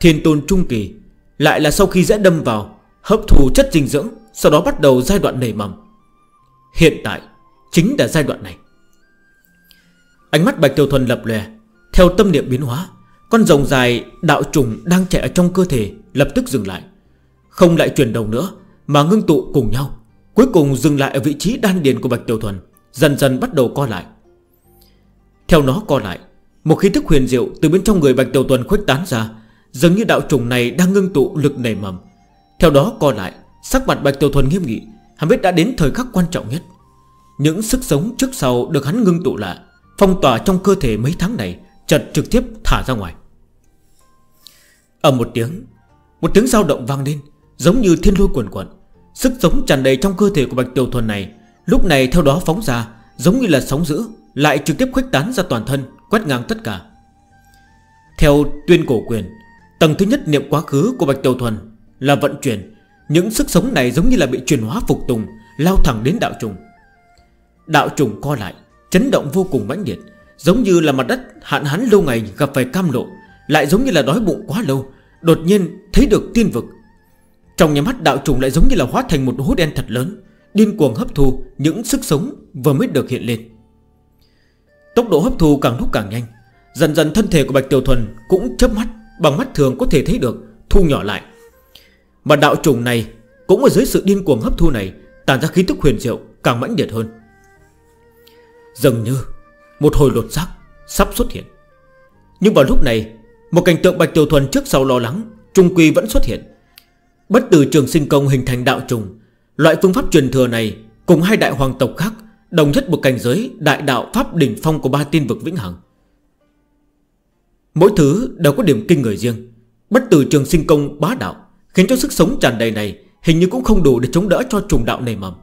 Thiên tôn trung kỳ Lại là sau khi rễ đâm vào Hấp thụ chất dinh dưỡng, Sau đó bắt đầu giai đoạn nảy mầm. Hiện tại, chính là giai đoạn này. Ánh mắt Bạch Tiểu Thuần lập lè Theo tâm niệm biến hóa, Con rồng dài đạo trùng đang chạy ở trong cơ thể Lập tức dừng lại. Không lại chuyển đầu nữa, Mà ngưng tụ cùng nhau, Cuối cùng dừng lại ở vị trí đan điền của Bạch Tiểu Thuần, Dần dần bắt đầu co lại. Theo nó co lại, Một khí thức huyền diệu từ bên trong người Bạch Tiểu Thuần khuếch tán ra giống như đạo trùng này đang ngưng tụ lực nảy mầm. Theo đó co lại, Sắc mặt Bạch Tiểu Thuần nghiêm nghị, Hắn biết đã đến thời khắc quan trọng nhất. Những sức sống trước sau được hắn ngưng tụ lại, Phong tỏa trong cơ thể mấy tháng này Chật trực tiếp thả ra ngoài. Ở một tiếng Một tiếng dao động vang lên, Giống như thiên lôi quần quần Sức sống tràn đầy trong cơ thể của Bạch Tiểu Thuần này, Lúc này theo đó phóng ra, Giống như là sóng dữ, Lại trực tiếp khuếch tán ra toàn thân, Quét ngang tất cả. Theo tuyên cổ quyền, Tầng thứ nhất niệm quá khứ của Bạch Tiểu Thuần là vận chuyển. Những sức sống này giống như là bị chuyển hóa phục tùng, Lao thẳng đến đạo trùng. Đạo trùng co lại, Chấn động vô cùng mãnh liệt, Giống như là mặt đất hạn hán lâu ngày gặp phải cam lộ, Lại giống như là đói bụng quá lâu, Đột nhiên thấy được tiên vực. Trong nhà mắt, đạo trùng lại giống như là hóa thành một hố đen thật lớn, Điên cuồng hấp thu những sức sống vừa mới được hiện lên. Tốc độ hấp thu càng lúc càng nhanh, Dần dần thân thể của Bạch Tiểu Thuần cũng chớp mắt, Bằng mắt thường có thể thấy được, Thu nhỏ lại. Mà đạo trùng này Cũng ở dưới sự điên cuồng hấp thu này Tàn ra khí tức huyền diệu càng mãnh liệt hơn. Dường như Một hồi lột xác sắp xuất hiện. Nhưng vào lúc này, Một cảnh tượng Bạch Tiểu Thuần trước sau lo lắng, Trung Quy vẫn xuất hiện. Bất từ trường sinh công hình thành đạo trùng, Loại phương pháp truyền thừa này Cùng hai đại hoàng tộc khác Đồng nhất một cảnh giới đại đạo pháp đỉnh phong Của ba tiên vực vĩnh hằng. Mỗi thứ đều có điểm kinh người riêng, Bất từ trường sinh công bá đạo. Khiến cho sức sống tràn đầy này Hình như cũng không đủ để chống đỡ cho trùng đạo nảy mầm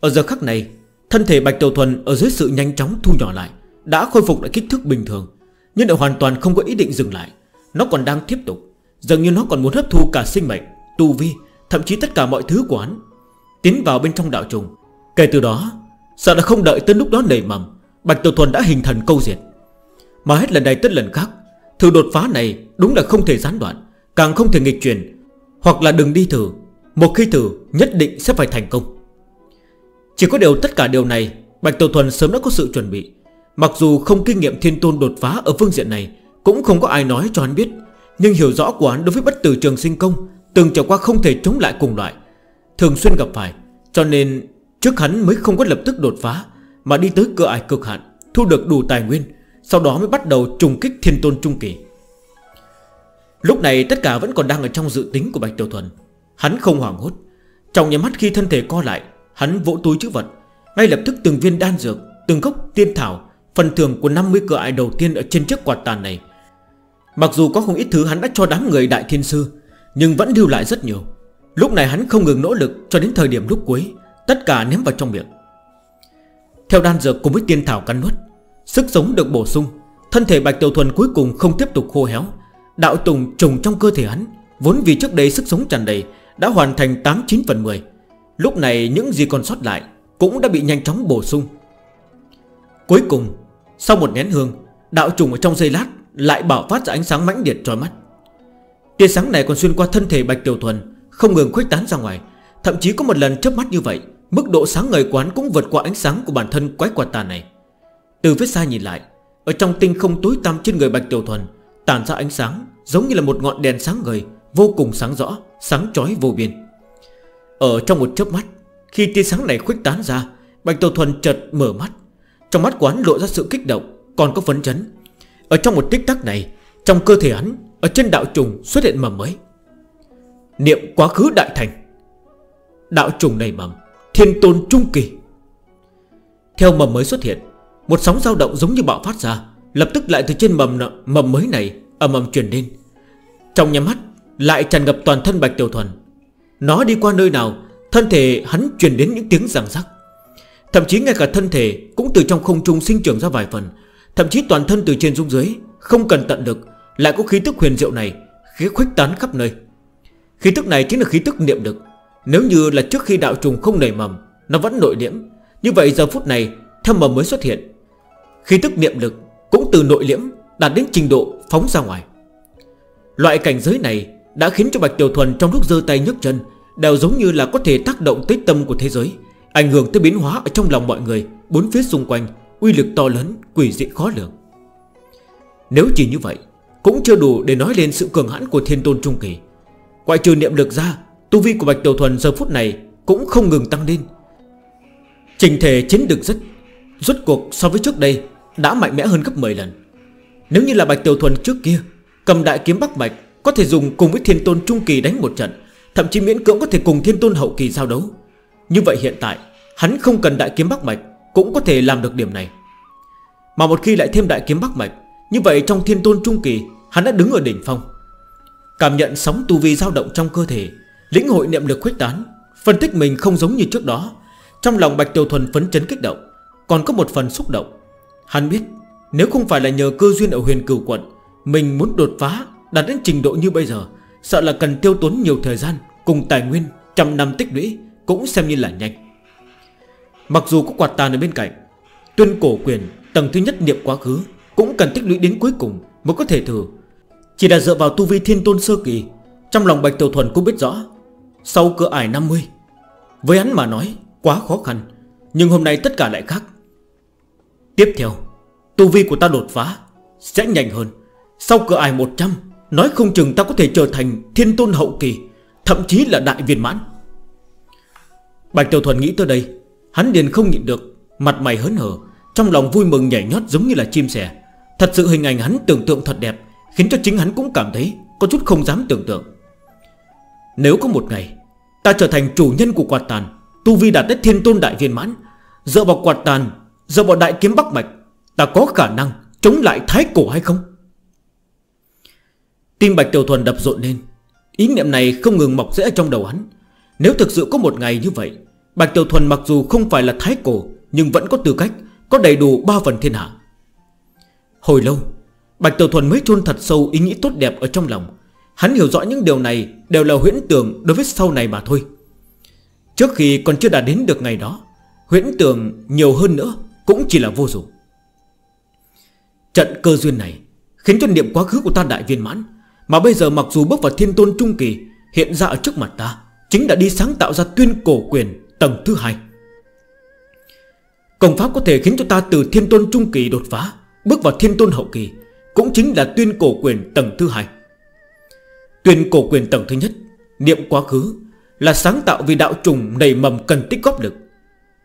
Ở giờ khắc này Thân thể Bạch Tiểu Thuần ở dưới sự nhanh chóng thu nhỏ lại Đã khôi phục lại kích thước bình thường Nhưng lại hoàn toàn không có ý định dừng lại. Nó còn đang tiếp tục Dường như nó còn muốn hấp thu cả sinh mệnh, tu vi Thậm chí tất cả mọi thứ của hắn. Tiến vào bên trong đạo trùng Kể từ đó Sợ là không đợi tới lúc đó nảy mầm Bạch Tiểu Thuần đã hình thần câu diệt. Mà hết lần này tới lần khác thử đột phá này đúng là không thể gián đoạn. Càng không thể nghịch chuyển, Hoặc là đừng đi thử, Một khi thử, nhất định sẽ phải thành công. Chỉ có điều tất cả điều này, Bạch Tổ Thuần sớm đã có sự chuẩn bị. Mặc dù không kinh nghiệm thiên tôn đột phá ở phương diện này, Cũng không có ai nói cho hắn biết, Nhưng hiểu rõ của hắn đối với bất tử trường sinh công Từng trải qua không thể chống lại cùng loại, Thường xuyên gặp phải, Cho nên trước hắn mới không có lập tức đột phá, Mà đi tới cửa ải cực hạn, Thu được đủ tài nguyên, Sau đó mới bắt đầu trùng kích thiên tôn trung kỳ. Lúc này tất cả vẫn còn đang ở trong dự tính của Bạch Tiểu Thuần. Hắn không hoảng hốt. Trong nhà mắt khi thân thể co lại, Hắn vỗ túi chữ vật. Ngay lập tức từng viên đan dược, Từng gốc tiên thảo, Phần thưởng của 50 cửa ải đầu tiên ở trên chiếc quạt tàn này. Mặc dù có không ít thứ hắn đã cho đám người đại thiên sư, Nhưng vẫn lưu lại rất nhiều. Lúc này hắn không ngừng nỗ lực cho đến thời điểm lúc cuối, Tất cả ném vào trong miệng. Theo đan dược cùng với tiên thảo cắn nuốt, Sức sống được bổ sung, Thân thể Bạch Tiểu Thuần cuối cùng không tiếp tục khô héo. Đạo tùng trùng trong cơ thể hắn, Vốn vì trước đây sức sống tràn đầy, Đã hoàn thành 89 phần 10 Lúc này những gì còn sót lại Cũng đã bị nhanh chóng bổ sung. Cuối cùng, Sau một nén hương, Đạo trùng ở trong dây lát Lại bảo phát ra ánh sáng mãnh liệt trói mắt. Tia sáng này còn xuyên qua thân thể Bạch Tiểu Thuần, Không ngừng khuếch tán ra ngoài. Thậm chí có một lần chớp mắt như vậy, Mức độ sáng ngời quán cũng vượt qua ánh sáng của bản thân quái quạt tà này. Từ phía xa nhìn lại, Ở trong tinh không tối tăm trên người Bạch Tiểu Thuần tàn ra ánh sáng Giống như là một ngọn đèn sáng ngời Vô cùng sáng rõ, sáng chói vô biên. Ở trong một chớp mắt Khi tia sáng này khuếch tán ra Bạch Tổ Thuần chợt mở mắt. Trong mắt quán lộ ra sự kích động Còn có phấn chấn. Ở trong một tích tắc này Trong cơ thể hắn Ở trên đạo trùng xuất hiện mầm mới. Niệm quá khứ đại thành. Đạo trùng này mầm Thiên tôn trung kỳ. Theo mầm mới xuất hiện Một sóng dao động giống như bạo phát ra Lập tức lại từ trên mầm nợ, mầm mới này ở mầm truyền đến. Trong nhà mắt lại tràn ngập toàn thân Bạch Tiểu Thuần. Nó đi qua nơi nào Thân thể hắn truyền đến những tiếng răng rắc. Thậm chí ngay cả thân thể Cũng từ trong không trung sinh trưởng ra vài phần. Thậm chí toàn thân từ trên xuống dưới Không cần tận lực Lại có khí tức huyền diệu này Khí khuếch tán khắp nơi. Khí tức này chính là khí tức niệm lực. Nếu như là trước khi đạo trùng không nảy mầm Nó vẫn nội liễm Như vậy giờ phút này Theo mầm mới xuất hiện. Khí tức niệm lực cũng từ nội liễm đạt đến trình độ phóng ra ngoài. Loại cảnh giới này Đã khiến cho Bạch Tiểu Thuần trong lúc dơ tay nhấc chân Đều giống như là có thể tác động tới tâm của thế giới Ảnh hưởng tới biến hóa ở trong lòng mọi người Bốn phía xung quanh Uy lực to lớn, quỷ dị khó lường. Nếu chỉ như vậy Cũng chưa đủ để nói lên sự cường hãn của thiên tôn trung kỳ. Quại trừ niệm lực ra Tu vi của Bạch Tiểu Thuần giờ phút này Cũng không ngừng tăng lên. Trình thể chiến được rất Rốt cuộc so với trước đây đã mạnh mẽ hơn gấp 10 lần. Nếu như là Bạch Tiểu Thuần trước kia, Cầm đại kiếm Bắc Mạch Có thể dùng cùng với thiên tôn trung kỳ đánh một trận, Thậm chí miễn cưỡng có thể cùng thiên tôn hậu kỳ giao đấu. Như vậy hiện tại, Hắn không cần đại kiếm Bắc Mạch Cũng có thể làm được điểm này. Mà một khi lại thêm đại kiếm Bắc Mạch Như vậy trong thiên tôn trung kỳ, Hắn đã đứng ở đỉnh phong. Cảm nhận sóng tu vi dao động trong cơ thể, Lĩnh hội niệm lực khuếch tán, Phân tích mình không giống như trước đó, Trong lòng Bạch Tiểu Thuần phấn chấn kích động, Còn có một phần xúc động. Hắn biết, nếu không phải là nhờ cơ duyên ở huyền cửu quận, Mình muốn đột phá, Đạt đến trình độ như bây giờ, Sợ là cần tiêu tốn nhiều thời gian, Cùng tài nguyên, trăm năm tích lũy, Cũng xem như là nhanh. Mặc dù có quạt tàn ở bên cạnh, Tuyên cổ quyền, tầng thứ nhất niệm quá khứ, Cũng cần tích lũy đến cuối cùng Mới có thể thử. Chỉ là dựa vào tu vi thiên tôn sơ kỳ, Trong lòng Bạch Tiểu Thuần cũng biết rõ, Sau cửa ải 50 Với hắn mà nói, quá khó khăn. Nhưng hôm nay tất cả lại khác. Tiếp theo, Tu vi của ta đột phá Sẽ nhanh hơn. Sau cửa ải 100 Nói không chừng ta có thể trở thành thiên tôn hậu kỳ, Thậm chí là đại viên mãn. Bạch Tiểu Thuần nghĩ tới đây, Hắn liền không nhịn được, Mặt mày hớn hở, Trong lòng vui mừng nhảy nhót giống như là chim sẻ. Thật sự hình ảnh hắn tưởng tượng thật đẹp, Khiến cho chính hắn cũng cảm thấy Có chút không dám tưởng tượng. Nếu có một ngày, Ta trở thành chủ nhân của quạt tàn, Tu vi đạt đến thiên tôn đại viên mãn, Dựa vào quạt tàn Giờ bọn đại kiếm Bắc Mạch, Ta có khả năng chống lại thái cổ hay không? Tim Bạch Tiểu Thuần đập rộn lên. Ý niệm này không ngừng mọc rẽ trong đầu hắn. Nếu thực sự có một ngày như vậy, Bạch Tiểu Thuần mặc dù không phải là thái cổ, Nhưng vẫn có tư cách, Có đầy đủ ba phần thiên hạ. Hồi lâu, Bạch Tiểu Thuần mới chôn thật sâu ý nghĩ tốt đẹp ở trong lòng. Hắn hiểu rõ những điều này Đều là huyễn tưởng đối với sau này mà thôi. Trước khi còn chưa đạt đến được ngày đó, Huyễn tưởng nhiều hơn nữa cũng chỉ là vô dụng. Trận cơ duyên này Khiến cho niệm quá khứ của ta đại viên mãn, Mà bây giờ mặc dù bước vào thiên tôn trung kỳ, Hiện ra ở trước mặt ta, Chính đã đi sáng tạo ra tuyên cổ quyền Tầng thứ hai. Công pháp có thể khiến cho ta từ thiên tôn trung kỳ đột phá, Bước vào thiên tôn hậu kỳ, Cũng chính là tuyên cổ quyền tầng thứ hai. Tuyên cổ quyền tầng thứ nhất, Niệm quá khứ, Là sáng tạo vì đạo trùng nảy mầm cần tích góp lực.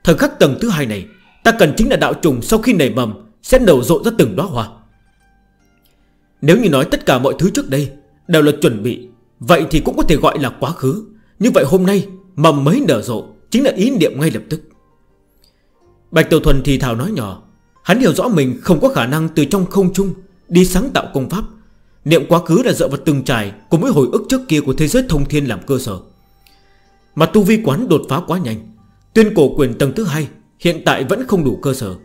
Thời khắc tầng thứ hai này Ta cần chính là đạo trùng sau khi nảy mầm, Sẽ nở rộ ra từng đóa hoa. Nếu như nói tất cả mọi thứ trước đây Đều là chuẩn bị, Vậy thì cũng có thể gọi là quá khứ. Như vậy hôm nay, mầm mới nở rộ, Chính là ý niệm ngay lập tức. Bạch Tiểu Thuần thì thảo nói nhỏ, Hắn hiểu rõ mình không có khả năng từ trong không trung Đi sáng tạo công pháp. Niệm quá khứ là dựa vào từng trải Cùng với hồi ức trước kia của thế giới thông thiên làm cơ sở. Mà tu vi quán đột phá quá nhanh, Tuyên cổ quyền tầng thứ hai Hiện tại vẫn không đủ cơ sở,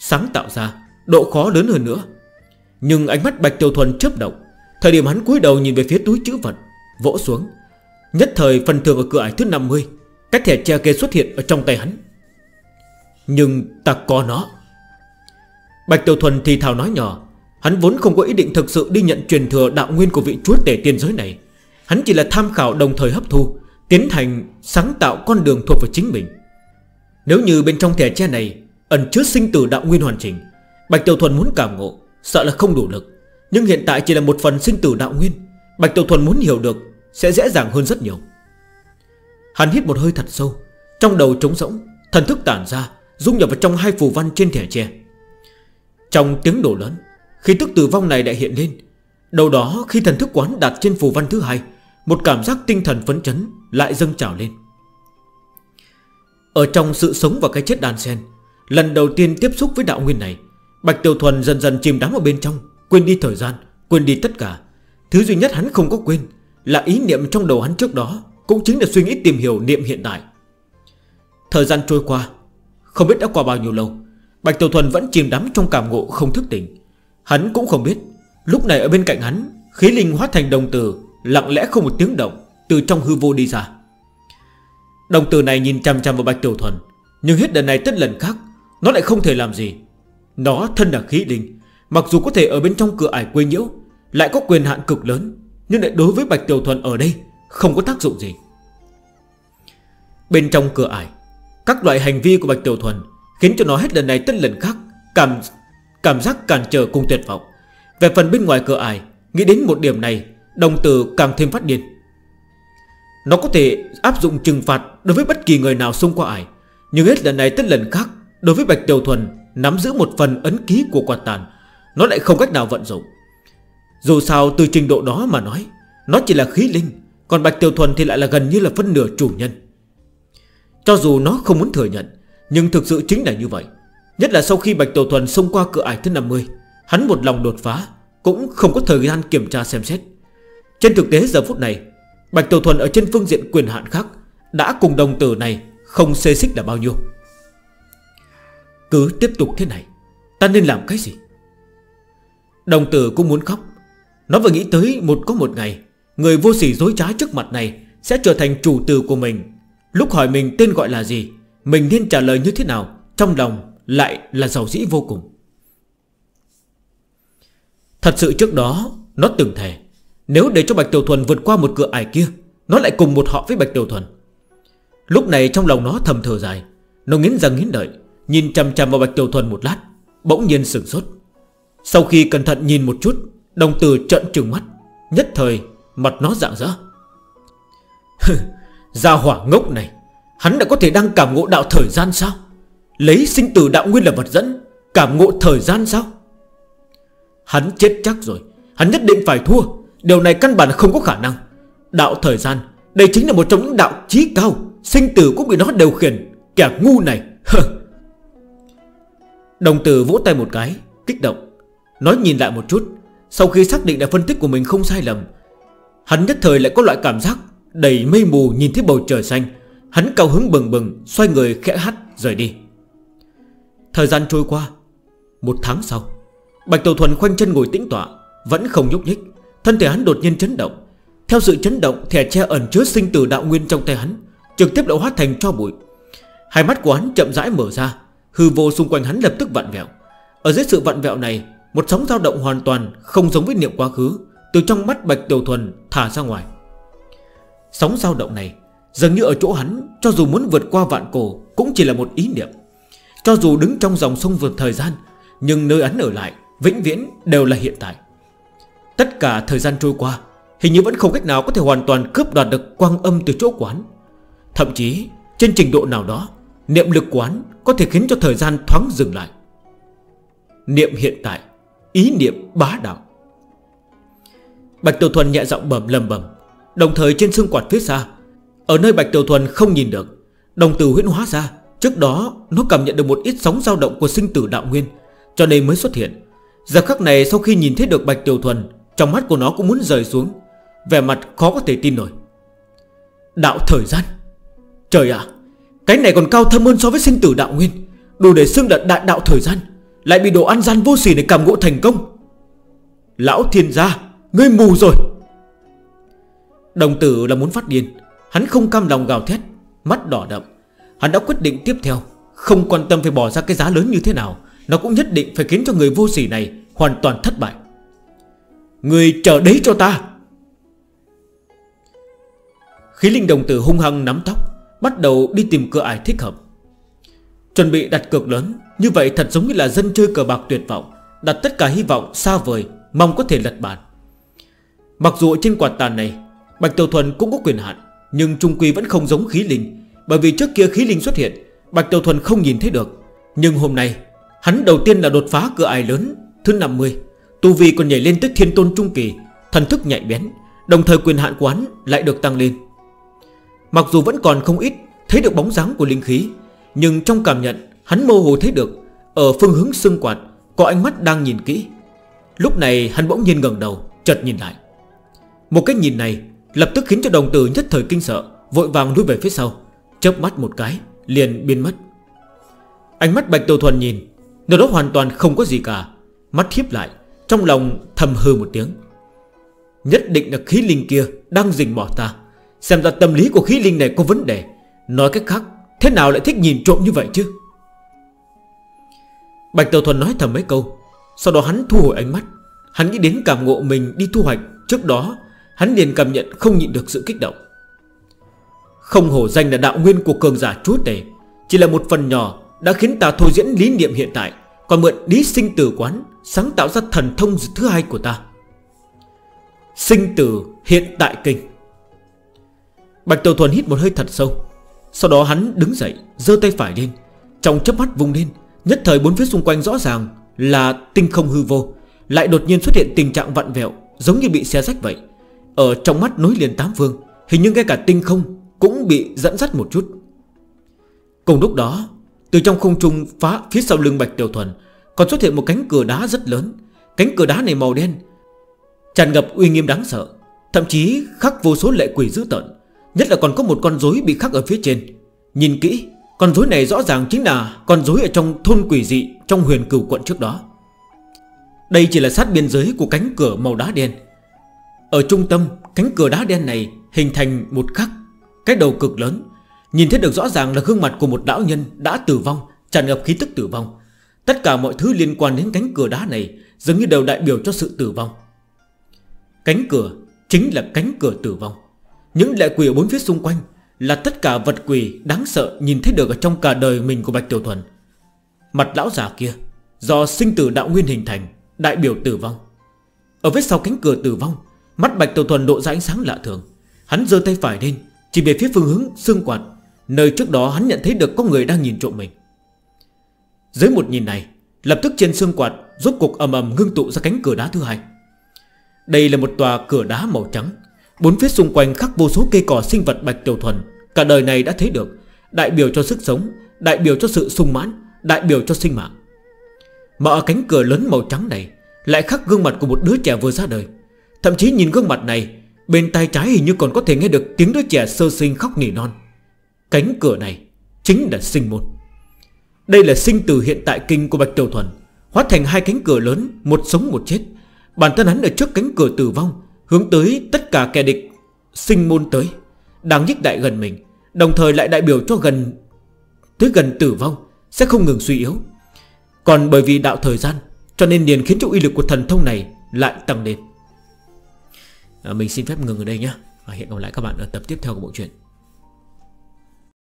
Sáng tạo ra độ khó lớn hơn nữa. Nhưng ánh mắt Bạch Tiểu Thuần chớp động, Thời điểm hắn cúi đầu nhìn về phía túi chữ vật, Vỗ xuống. Nhất thời phần thưởng ở cửa ải thứ 50 Cách thẻ che kê xuất hiện ở trong tay hắn. Nhưng ta có nó. Bạch Tiểu Thuần thì thào nói nhỏ, Hắn vốn không có ý định thực sự đi nhận truyền thừa đạo nguyên của vị chúa tể tiên giới này. Hắn chỉ là tham khảo đồng thời hấp thu, Tiến hành sáng tạo con đường thuộc về chính mình. Nếu như bên trong thẻ tre này Ẩn chứa sinh tử đạo nguyên hoàn chỉnh, Bạch Tiểu Thuần muốn cảm ngộ, Sợ là không đủ lực. Nhưng hiện tại chỉ là một phần sinh tử đạo nguyên, Bạch Tiểu Thuần muốn hiểu được Sẽ dễ dàng hơn rất nhiều. Hắn hít một hơi thật sâu, Trong đầu trống rỗng, Thần thức tản ra, Dung nhập vào trong hai phù văn trên thẻ tre. Trong tiếng đổ lớn Khi tức tử vong này đã hiện lên. Đầu đó khi thần thức quán đặt trên phù văn thứ hai, Một cảm giác tinh thần phấn chấn Lại dâng trào lên. Ở trong sự sống và cái chết đàn sen Lần đầu tiên tiếp xúc với đạo nguyên này Bạch Tiểu Thuần dần dần chìm đắm ở bên trong Quên đi thời gian, quên đi tất cả. Thứ duy nhất hắn không có quên Là ý niệm trong đầu hắn trước đó Cũng chính là suy nghĩ tìm hiểu niệm hiện tại. Thời gian trôi qua Không biết đã qua bao nhiêu lâu Bạch Tiểu Thuần vẫn chìm đắm trong cảm ngộ không thức tỉnh. Hắn cũng không biết Lúc này ở bên cạnh hắn Khí linh hóa thành đồng tử Lặng lẽ không một tiếng động Từ trong hư vô đi ra. Đồng tử này nhìn chằm chằm vào Bạch Tiểu Thuần, Nhưng hết lần này tất lần khác, Nó lại không thể làm gì. Nó thân là khí linh, Mặc dù có thể ở bên trong cửa ải quê nhiễu, Lại có quyền hạn cực lớn, Nhưng lại đối với Bạch Tiểu Thuần ở đây Không có tác dụng gì. Bên trong cửa ải, Các loại hành vi của Bạch Tiểu Thuần Khiến cho nó hết lần này tất lần khác Cảm cảm giác cản trở cùng tuyệt vọng. Về phần bên ngoài cửa ải, Nghĩ đến một điểm này, Đồng tử càng thêm phát điên. Nó có thể áp dụng trừng phạt Đối với bất kỳ người nào xung qua ải Nhưng hết lần này tới lần khác, Đối với Bạch Tiểu Thuần, Nắm giữ một phần ấn ký của quạt tàn, Nó lại không cách nào vận dụng. Dù sao, từ trình độ đó mà nói, Nó chỉ là khí linh, Còn Bạch Tiểu Thuần thì lại là gần như là phân nửa chủ nhân. Cho dù nó không muốn thừa nhận, Nhưng thực sự chính là như vậy. Nhất là sau khi Bạch Tiểu Thuần xông qua cửa ải thứ 50 Hắn một lòng đột phá, Cũng không có thời gian kiểm tra xem xét. Trên thực tế, giờ phút này Bạch Tiểu Thuần ở trên phương diện quyền hạn khác Đã cùng đồng tử này Không xê xích là bao nhiêu? Cứ tiếp tục thế này, Ta nên làm cái gì? Đồng tử cũng muốn khóc. Nó vừa nghĩ tới một có một ngày, Người vô sỉ dối trá trước mặt này Sẽ trở thành chủ tử của mình. Lúc hỏi mình tên gọi là gì, Mình nên trả lời như thế nào, Trong lòng lại là giàu dĩ vô cùng. Thật sự trước đó, Nó từng thề nếu để cho Bạch Tiểu Thuần vượt qua một cửa ải kia, Nó lại cùng một họ với Bạch Tiểu Thuần. Lúc này trong lòng nó thầm thở dài. Nó nghiến răng nghiến đợi Nhìn chằm chằm vào Bạch Tiểu Thuần một lát, Bỗng nhiên sửng sốt. Sau khi cẩn thận nhìn một chút, Đồng từ trận trừng mắt, Nhất thời mặt nó dạng dỡ Gia hỏa ngốc này, Hắn đã có thể đang cảm ngộ đạo thời gian sao? Lấy sinh tử đạo nguyên là vật dẫn, Cảm ngộ thời gian sao? Hắn chết chắc rồi, Hắn nhất định phải thua. Điều này căn bản không có khả năng. Đạo thời gian, Đây chính là một trong những đạo trí cao, Sinh tử cũng bị nó điều khiển, Kẻ ngu này. Đồng tử vỗ tay một cái, Kích động. Nói nhìn lại một chút, Sau khi xác định là phân tích của mình không sai lầm, Hắn nhất thời lại có loại cảm giác Đầy mây mù nhìn thấy bầu trời xanh. Hắn cao hứng bừng bừng, Xoay người khẽ hắt, rời đi. Thời gian trôi qua, Một tháng sau, Bạch Tiểu Thuần khoanh chân ngồi tĩnh tọa, Vẫn không nhúc nhích. Thân thể hắn đột nhiên chấn động. Theo sự chấn động, thẻ che ẩn chứa sinh tử đạo nguyên trong tay hắn, Trực tiếp đã hóa thành cho bụi. Hai mắt của hắn chậm rãi mở ra, Hư vô xung quanh hắn lập tức vặn vẹo. Ở dưới sự vặn vẹo này, Một sóng dao động hoàn toàn không giống với niệm quá khứ, Từ trong mắt Bạch Tiểu Thuần thả ra ngoài. Sóng dao động này, Dường như ở chỗ hắn, Cho dù muốn vượt qua vạn cổ, Cũng chỉ là một ý niệm. Cho dù đứng trong dòng sông vượt thời gian, Nhưng nơi hắn ở lại, Vĩnh viễn đều là hiện tại. Tất cả thời gian trôi qua, Hình như vẫn không cách nào có thể hoàn toàn cướp đoạt được quang âm từ chỗ quán. Thậm chí, trên trình độ nào đó, Niệm lực quán có thể khiến cho thời gian thoáng dừng lại. Niệm hiện tại, Ý niệm bá đạo. Bạch Tiểu Thuần nhẹ giọng bầm lầm bầm Đồng thời trên xương quạt phía xa, Ở nơi Bạch Tiểu Thuần không nhìn được, Đồng tử huyễn hóa ra, Trước đó nó cảm nhận được một ít sóng dao động của sinh tử đạo nguyên, Cho nên mới xuất hiện. Giờ khắc này sau khi nhìn thấy được Bạch Tiểu Thuần trong mắt của nó cũng muốn rời xuống. Về mặt khó có thể tin nổi. Đạo thời gian. Trời ạ, Cái này còn cao thâm hơn so với sinh tử đạo nguyên. Đủ để xưng đặt đại đạo thời gian. Lại bị đồ ăn gian vô sỉ để cảm ngộ thành công. Lão thiên gia, Ngươi mù rồi. Đồng tử là muốn phát điên. Hắn không cam lòng gào thét, Mắt đỏ đậm. Hắn đã quyết định tiếp theo, Không quan tâm phải bỏ ra cái giá lớn như thế nào. Nó cũng nhất định phải khiến cho người vô sỉ này Hoàn toàn thất bại. Người chờ đấy cho ta. Khí linh đồng tử hung hăng nắm tóc, Bắt đầu đi tìm cửa ải thích hợp. Chuẩn bị đặt cược lớn, Như vậy thật giống như là dân chơi cờ bạc tuyệt vọng, Đặt tất cả hy vọng xa vời, Mong có thể lật bàn. Mặc dù trên quạt tàn này, Bạch Tiểu Thuần cũng có quyền hạn, Nhưng Trung Quy vẫn không giống khí linh, Bởi vì trước kia khí linh xuất hiện, Bạch Tiểu Thuần không nhìn thấy được. Nhưng hôm nay, Hắn đầu tiên là đột phá cửa ải lớn Thứ 50 Tu vi còn nhảy lên tới thiên tôn trung kỳ, Thần thức nhạy bén, Đồng thời quyền hạn quán lại được tăng lên. Mặc dù vẫn còn không ít Thấy được bóng dáng của linh khí, Nhưng trong cảm nhận, hắn mơ hồ thấy được Ở phương hướng xương quạt Có ánh mắt đang nhìn kỹ. Lúc này hắn bỗng nhiên gần đầu, chợt nhìn lại. Một cái nhìn này lập tức khiến cho đồng tử nhất thời kinh sợ, Vội vàng lùi về phía sau, Chớp mắt một cái, liền biến mất. Ánh mắt Bạch Tiểu Thuần nhìn, Nơi đó hoàn toàn không có gì cả, Mắt thiếp lại trong lòng thầm hư một tiếng. Nhất định là khí linh kia Đang rình mỏ ta. Xem ra tâm lý của khí linh này có vấn đề. Nói cách khác, Thế nào lại thích nhìn trộm như vậy chứ? Bạch Tiểu Thuần nói thầm mấy câu. Sau đó hắn thu hồi ánh mắt. Hắn nghĩ đến cảm ngộ mình đi thu hoạch. Trước đó, hắn liền cảm nhận không nhịn được sự kích động. Không hổ danh là đạo nguyên của cường giả chúa tể. Chỉ là một phần nhỏ Đã khiến ta thôi diễn lý niệm hiện tại. Còn mượn lý sinh tử quán, Sáng tạo ra thần thông thứ hai của ta. Sinh tử hiện tại kinh. Bạch Tiểu Thuần hít một hơi thật sâu. Sau đó hắn đứng dậy, giơ tay phải lên. Trong chấp mắt vùng lên, Nhất thời bốn phía xung quanh rõ ràng là tinh không hư vô. Lại đột nhiên xuất hiện tình trạng vặn vẹo, Giống như bị xe rách vậy. Ở trong mắt nối liền tám phương, Hình như ngay cả tinh không cũng bị dẫn dắt một chút. Cùng lúc đó từ trong không trung phá, phía sau lưng Bạch Tiểu Thuần, Còn xuất hiện một cánh cửa đá rất lớn. Cánh cửa đá này màu đen, Tràn ngập uy nghiêm đáng sợ. Thậm chí khắc vô số lệ quỷ dữ tận Nhất là còn có một con rối bị khắc ở phía trên. Nhìn kỹ, Con rối này rõ ràng chính là con rối ở trong thôn quỷ dị Trong huyền cửu quận trước đó. Đây chỉ là sát biên giới của cánh cửa màu đá đen. Ở trung tâm, Cánh cửa đá đen này hình thành một khắc, Cái đầu cực lớn Nhìn thấy được rõ ràng là gương mặt của một lão nhân đã tử vong, Tràn ngập khí tức tử vong. Tất cả mọi thứ liên quan đến cánh cửa đá này Dường như đều đại biểu cho sự tử vong. Cánh cửa Chính là cánh cửa tử vong. Những lệ quỷ ở bốn phía xung quanh Là tất cả vật quỷ đáng sợ Nhìn thấy được ở trong cả đời mình của Bạch Tiểu Thuần. Mặt lão già kia, Do sinh tử đạo nguyên hình thành, Đại biểu tử vong. Ở vết sau cánh cửa tử vong, Mắt Bạch Tiểu Thuần lộ ra ánh sáng lạ thường. Hắn dơ tay phải lên, Chỉ về phía phương hướng xương quạt Nơi trước đó hắn nhận thấy được có người đang nhìn trộm mình. Dưới một nhìn này, Lập tức trên xương quạt Rốt cục ầm ầm ngưng tụ ra cánh cửa đá thứ hai. Đây là một tòa cửa đá màu trắng, Bốn phía xung quanh khắc vô số cây cỏ sinh vật bạch tiểu thuần, Cả đời này đã thấy được, Đại biểu cho sức sống, Đại biểu cho sự sung mãn, Đại biểu cho sinh mạng. Mà ở cánh cửa lớn màu trắng này Lại khắc gương mặt của một đứa trẻ vừa ra đời. Thậm chí nhìn gương mặt này, Bên tay trái hình như còn có thể nghe được tiếng đứa trẻ sơ sinh khóc nỉ non. Cánh cửa này chính là sinh môn. Đây là sinh tử hiện tại kinh của Bạch Tiểu Thuần Hóa thành hai cánh cửa lớn Một sống một chết. Bản thân hắn ở trước cánh cửa tử vong Hướng tới tất cả kẻ địch sinh môn tới Đang nhích đại gần mình Đồng thời lại đại biểu cho gần Tới gần tử vong Sẽ không ngừng suy yếu. Còn bởi vì đạo thời gian Cho nên liền khiến cho uy lực của thần thông này lại tăng lên. À, Mình xin phép ngừng ở đây nhé Và hẹn gặp lại các bạn ở tập tiếp theo của bộ truyện.